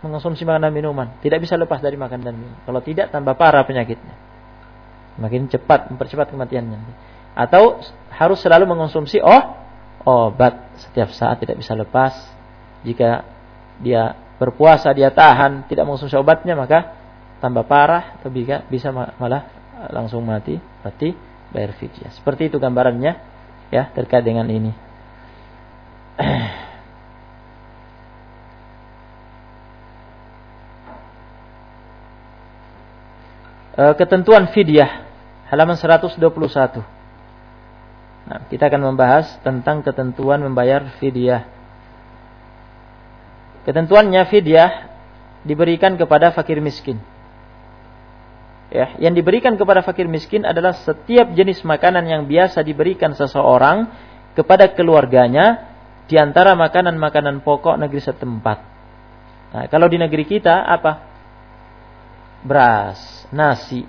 mengonsumsi makanan minuman, tidak bisa lepas dari makan dan minum. Kalau tidak tambah parah penyakitnya. Makin cepat mempercepat kematiannya. Atau harus selalu mengonsumsi oh obat setiap saat tidak bisa lepas. Jika dia berpuasa dia tahan tidak mengonsumsi obatnya maka tambah parah atau bisa malah langsung mati mati bayar fidyah. Seperti itu gambarannya ya terkait dengan ini. ketentuan fidyah halaman 121. Nah, kita akan membahas tentang ketentuan membayar fidyah. Ketentuannya fidyah diberikan kepada fakir miskin ya, yang diberikan kepada fakir miskin adalah setiap jenis makanan yang biasa diberikan seseorang kepada keluarganya di antara makanan-makanan pokok negeri setempat. Nah, kalau di negeri kita apa? Beras, nasi.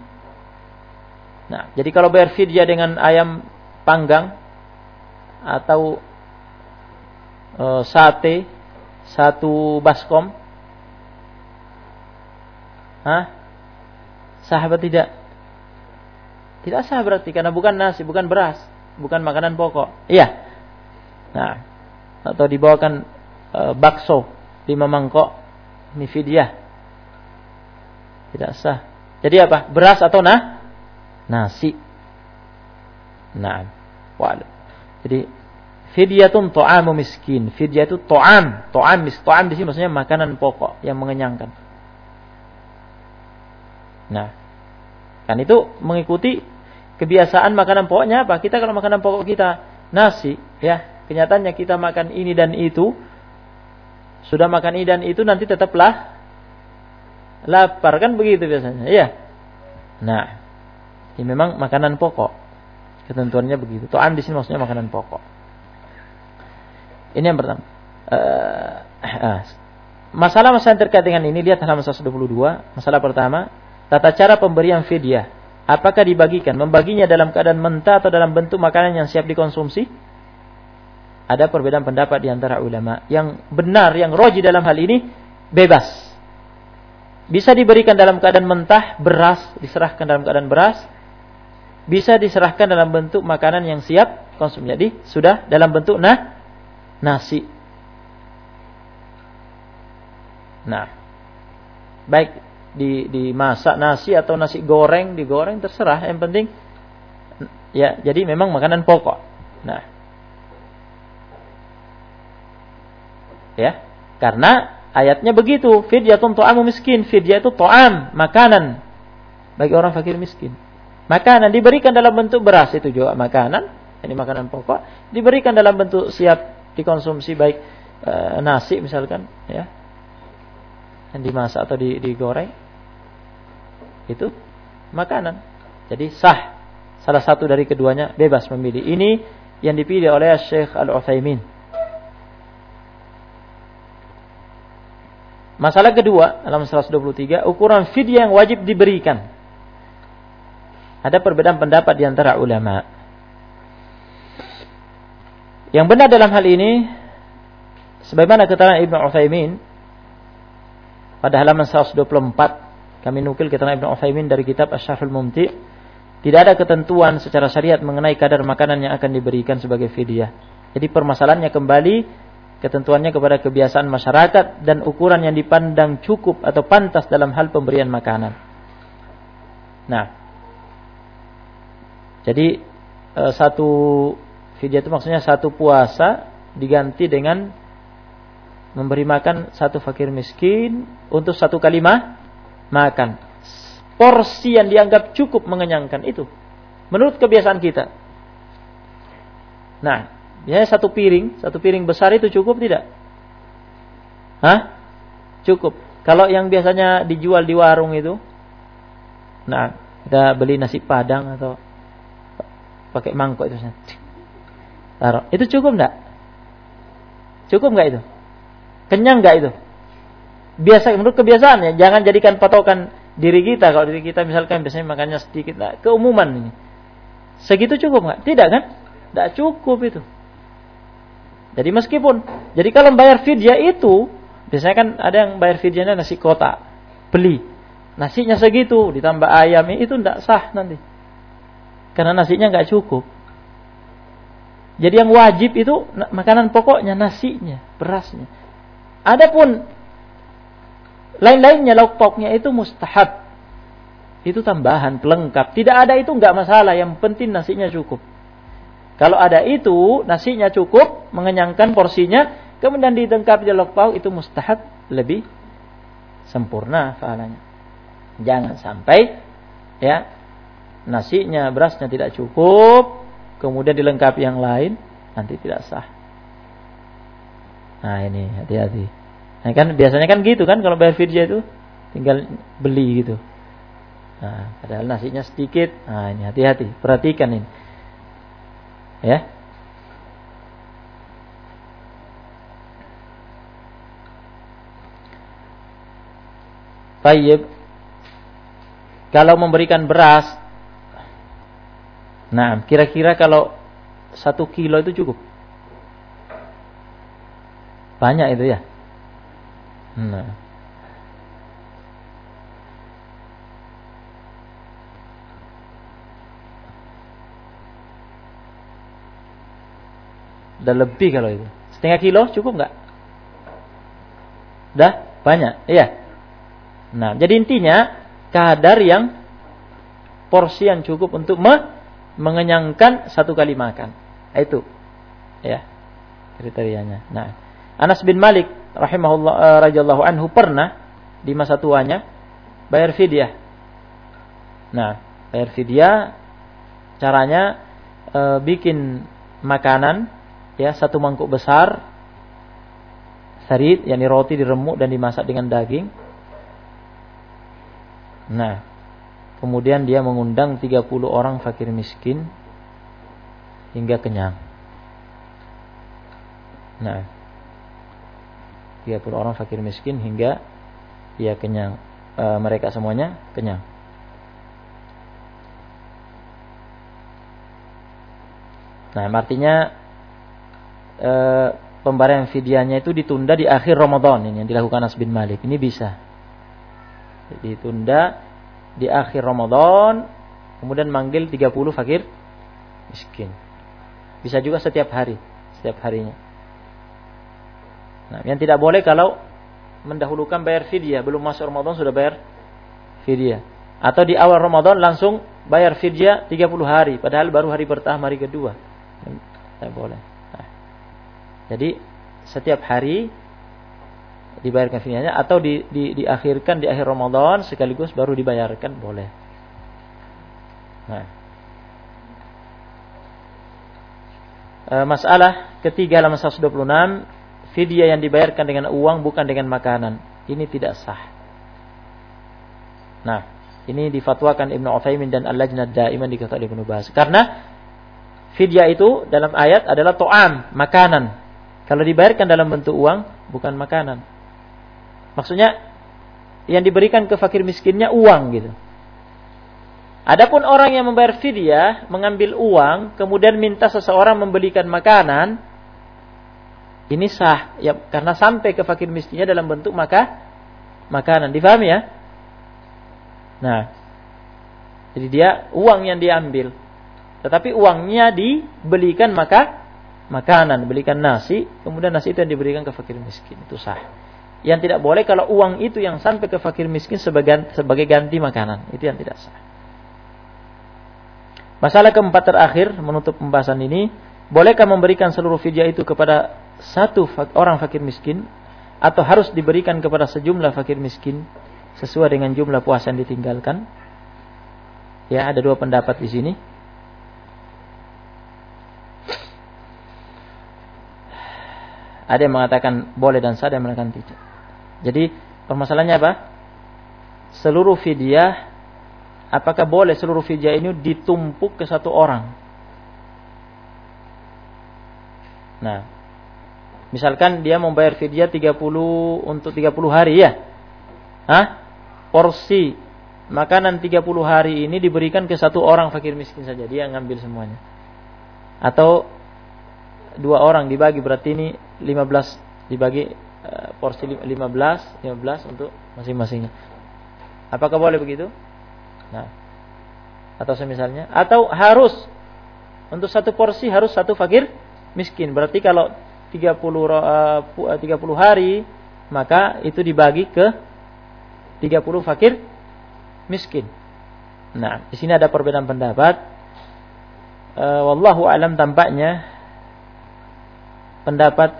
Nah, jadi kalau bayar fidyah dengan ayam panggang atau e, sate satu baskom, Hah? Sahabat tidak? Tidak sah berarti karena bukan nasi, bukan beras, bukan makanan pokok. Iya. Nah, atau dibawakan e, bakso lima mangkok ini fidyah. Tidak sah. Jadi apa? Beras atau nah? Nasi. Nah, waduh. Jadi fidyatun ta'amu miskin. Fidyah itu ta'am. Ta'am, ta'am di sini maksudnya makanan pokok yang mengenyangkan. Nah, kan itu mengikuti kebiasaan makanan pokoknya apa? Kita kalau makanan pokok kita nasi, ya, kenyataannya kita makan ini dan itu, sudah makan ini dan itu nanti tetaplah lapar kan begitu biasanya, ya. Nah, ini memang makanan pokok. Ketentuannya begitu. To'am di sini maksudnya makanan pokok. Ini yang pertama. Uh, masalah-masalah yang terkait dengan ini lihat halaman 122. Masalah pertama, Tata cara pemberian fidyah. Apakah dibagikan? Membaginya dalam keadaan mentah atau dalam bentuk makanan yang siap dikonsumsi? Ada perbedaan pendapat di antara ulama. Yang benar, yang roji dalam hal ini, bebas. Bisa diberikan dalam keadaan mentah, beras, diserahkan dalam keadaan beras. Bisa diserahkan dalam bentuk makanan yang siap konsumsi. Jadi, sudah dalam bentuk nah, nasi. Nah, baik di dimasak nasi atau nasi goreng digoreng terserah yang penting ya jadi memang makanan pokok nah ya karena ayatnya begitu fidyatun tu'amu miskin fidyah itu tu'am makanan bagi orang fakir miskin makanan diberikan dalam bentuk beras itu juga makanan ini makanan pokok diberikan dalam bentuk siap dikonsumsi baik e, nasi misalkan ya yang dimasak atau digoreng itu makanan. Jadi sah. Salah satu dari keduanya bebas memilih. Ini yang dipilih oleh Syekh Al-Utsaimin. Masalah kedua, dalam 123, ukuran fidyah yang wajib diberikan. Ada perbedaan pendapat di antara ulama. Yang benar dalam hal ini, sebagaimana keterangan Ibnu Utsaimin pada halaman 124 kami nukil keterangan Ibnu Utsaimin dari kitab Asy-Syarhul Mumti. Tidak ada ketentuan secara syariat mengenai kadar makanan yang akan diberikan sebagai fidyah. Jadi permasalahannya kembali ketentuannya kepada kebiasaan masyarakat dan ukuran yang dipandang cukup atau pantas dalam hal pemberian makanan. Nah, jadi eh, satu fidyah itu maksudnya satu puasa diganti dengan memberi makan satu fakir miskin untuk satu kalimah makan. Porsi yang dianggap cukup mengenyangkan itu. Menurut kebiasaan kita. Nah, biasanya satu piring, satu piring besar itu cukup tidak? Hah? Cukup. Kalau yang biasanya dijual di warung itu, nah, kita beli nasi padang atau pakai mangkok itu. Taruh. Itu cukup enggak? Cukup enggak itu? Kenyang enggak itu? biasa menurut kebiasaan ya jangan jadikan patokan diri kita kalau diri kita misalkan biasanya makannya sedikit nah, keumuman ini segitu cukup nggak tidak kan tidak cukup itu Jadi meskipun, jadi kalau bayar fidyah itu, biasanya kan ada yang bayar fidyahnya nasi kotak, beli. Nasinya segitu, ditambah ayam, itu tidak sah nanti. Karena nasinya nggak cukup. Jadi yang wajib itu makanan pokoknya, nasinya, berasnya. Adapun lain-lainnya lauk pauknya itu mustahab. Itu tambahan, pelengkap. Tidak ada itu nggak masalah, yang penting nasinya cukup. Kalau ada itu, nasinya cukup, mengenyangkan porsinya, kemudian ditengkap di pauk itu mustahab lebih sempurna pahalanya. Jangan sampai ya nasinya, berasnya tidak cukup, kemudian dilengkapi yang lain, nanti tidak sah. Nah ini hati-hati. Nah, kan biasanya kan gitu kan kalau bayar fidyah itu tinggal beli gitu. Nah, padahal nasinya sedikit. Nah, ini hati-hati, perhatikan ini. Ya. Tayyib. Kalau memberikan beras, nah kira-kira kalau satu kilo itu cukup? Banyak itu ya. Nah. Udah lebih kalau itu. Setengah kilo cukup nggak? Udah banyak, iya. Nah, jadi intinya kadar yang porsi yang cukup untuk me mengenyangkan satu kali makan. Itu, ya kriterianya. Nah, Anas bin Malik rahimahullah uh, radhiyallahu anhu pernah di masa tuanya bayar fidyah. Nah, bayar fidyah caranya uh, bikin makanan ya satu mangkuk besar sarid yakni roti diremuk dan dimasak dengan daging. Nah, kemudian dia mengundang 30 orang fakir miskin hingga kenyang. Nah, 30 orang fakir miskin hingga ia kenyang. E, mereka semuanya kenyang. Nah, artinya e, pembayaran fidyahnya itu ditunda di akhir Ramadan ini yang dilakukan Anas bin Malik. Ini bisa. Ditunda di akhir Ramadan kemudian manggil 30 fakir miskin. Bisa juga setiap hari, setiap harinya. Nah, yang tidak boleh kalau mendahulukan bayar fidyah, belum masuk Ramadan sudah bayar fidyah. Atau di awal Ramadan langsung bayar fidyah 30 hari, padahal baru hari pertama, hari kedua. Tidak boleh. Jadi setiap hari dibayarkan fidyahnya atau di, di, diakhirkan di akhir Ramadan sekaligus baru dibayarkan boleh. Nah. E, masalah ketiga halaman 126 fidyah yang dibayarkan dengan uang bukan dengan makanan. Ini tidak sah. Nah, ini difatwakan Ibnu Utsaimin dan Al-Lajnah Daiman dikatakan Ibnu Baz. Karena fidyah itu dalam ayat adalah to'am, makanan. Kalau dibayarkan dalam bentuk uang, bukan makanan. Maksudnya yang diberikan ke fakir miskinnya uang gitu. Adapun orang yang membayar fidyah, mengambil uang, kemudian minta seseorang membelikan makanan, ini sah ya karena sampai ke fakir miskinnya dalam bentuk maka makanan. Difahami ya? Nah, jadi dia uang yang diambil, tetapi uangnya dibelikan maka makanan, belikan nasi, kemudian nasi itu yang diberikan ke fakir miskin. Itu sah. Yang tidak boleh kalau uang itu yang sampai ke fakir miskin sebagai, sebagai ganti makanan. Itu yang tidak sah. Masalah keempat terakhir menutup pembahasan ini, bolehkah memberikan seluruh fidyah itu kepada satu orang fakir miskin atau harus diberikan kepada sejumlah fakir miskin sesuai dengan jumlah puasa yang ditinggalkan? Ya, ada dua pendapat di sini. Ada yang mengatakan boleh dan sah, ada yang mengatakan tidak. Jadi permasalahannya apa? Seluruh fidyah apakah boleh seluruh fidyah ini ditumpuk ke satu orang? Nah, misalkan dia membayar fidyah 30 untuk 30 hari ya. Hah? Porsi makanan 30 hari ini diberikan ke satu orang fakir miskin saja, dia ngambil semuanya. Atau dua orang dibagi berarti ini 15 dibagi uh, porsi 15 15 untuk masing-masingnya. Apakah boleh begitu? Nah. Atau semisalnya atau harus untuk satu porsi harus satu fakir miskin. Berarti kalau 30 uh, 30 hari maka itu dibagi ke 30 fakir miskin. Nah, di sini ada perbedaan pendapat. Uh, wallahu alam tampaknya pendapat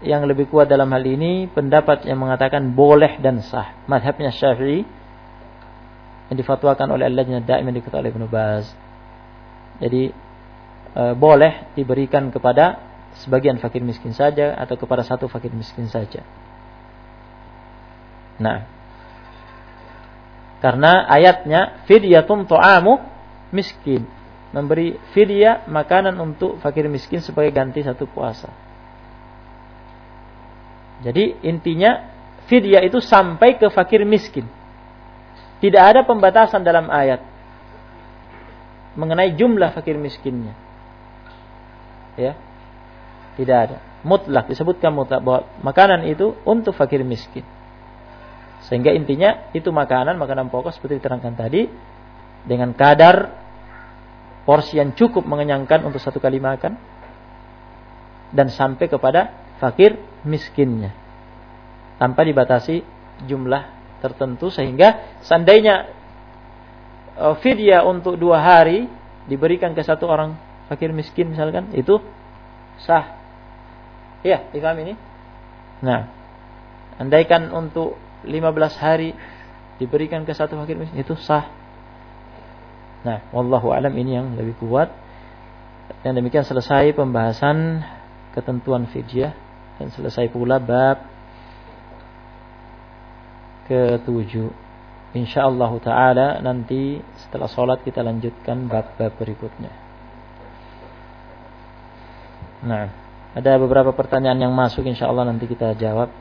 yang lebih kuat dalam hal ini pendapat yang mengatakan boleh dan sah. Madhabnya Syafi'i yang difatwakan oleh Allah Daim yang diketahui oleh Ibnu Baz. Jadi e, boleh diberikan kepada sebagian fakir miskin saja atau kepada satu fakir miskin saja. Nah, karena ayatnya fidyatun tu'amu miskin. Memberi fidyah makanan untuk fakir miskin sebagai ganti satu puasa. Jadi intinya fidyah itu sampai ke fakir miskin. Tidak ada pembatasan dalam ayat mengenai jumlah fakir miskinnya. Ya. Tidak ada. Mutlak disebutkan mutlak bahwa makanan itu untuk fakir miskin. Sehingga intinya itu makanan, makanan pokok seperti diterangkan tadi dengan kadar porsi yang cukup mengenyangkan untuk satu kali makan dan sampai kepada fakir miskinnya tanpa dibatasi jumlah tertentu sehingga seandainya uh, fidyah untuk dua hari diberikan ke satu orang fakir miskin misalkan itu sah ya difahami ini nah andaikan untuk 15 hari diberikan ke satu fakir miskin itu sah. Nah, wallahu alam ini yang lebih kuat. Dan demikian selesai pembahasan ketentuan fidyah dan selesai pula bab ketujuh. Insyaallah taala nanti setelah sholat kita lanjutkan bab-bab berikutnya. Nah, ada beberapa pertanyaan yang masuk insyaallah nanti kita jawab.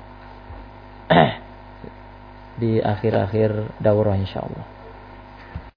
di akhir-akhir daurah insyaallah.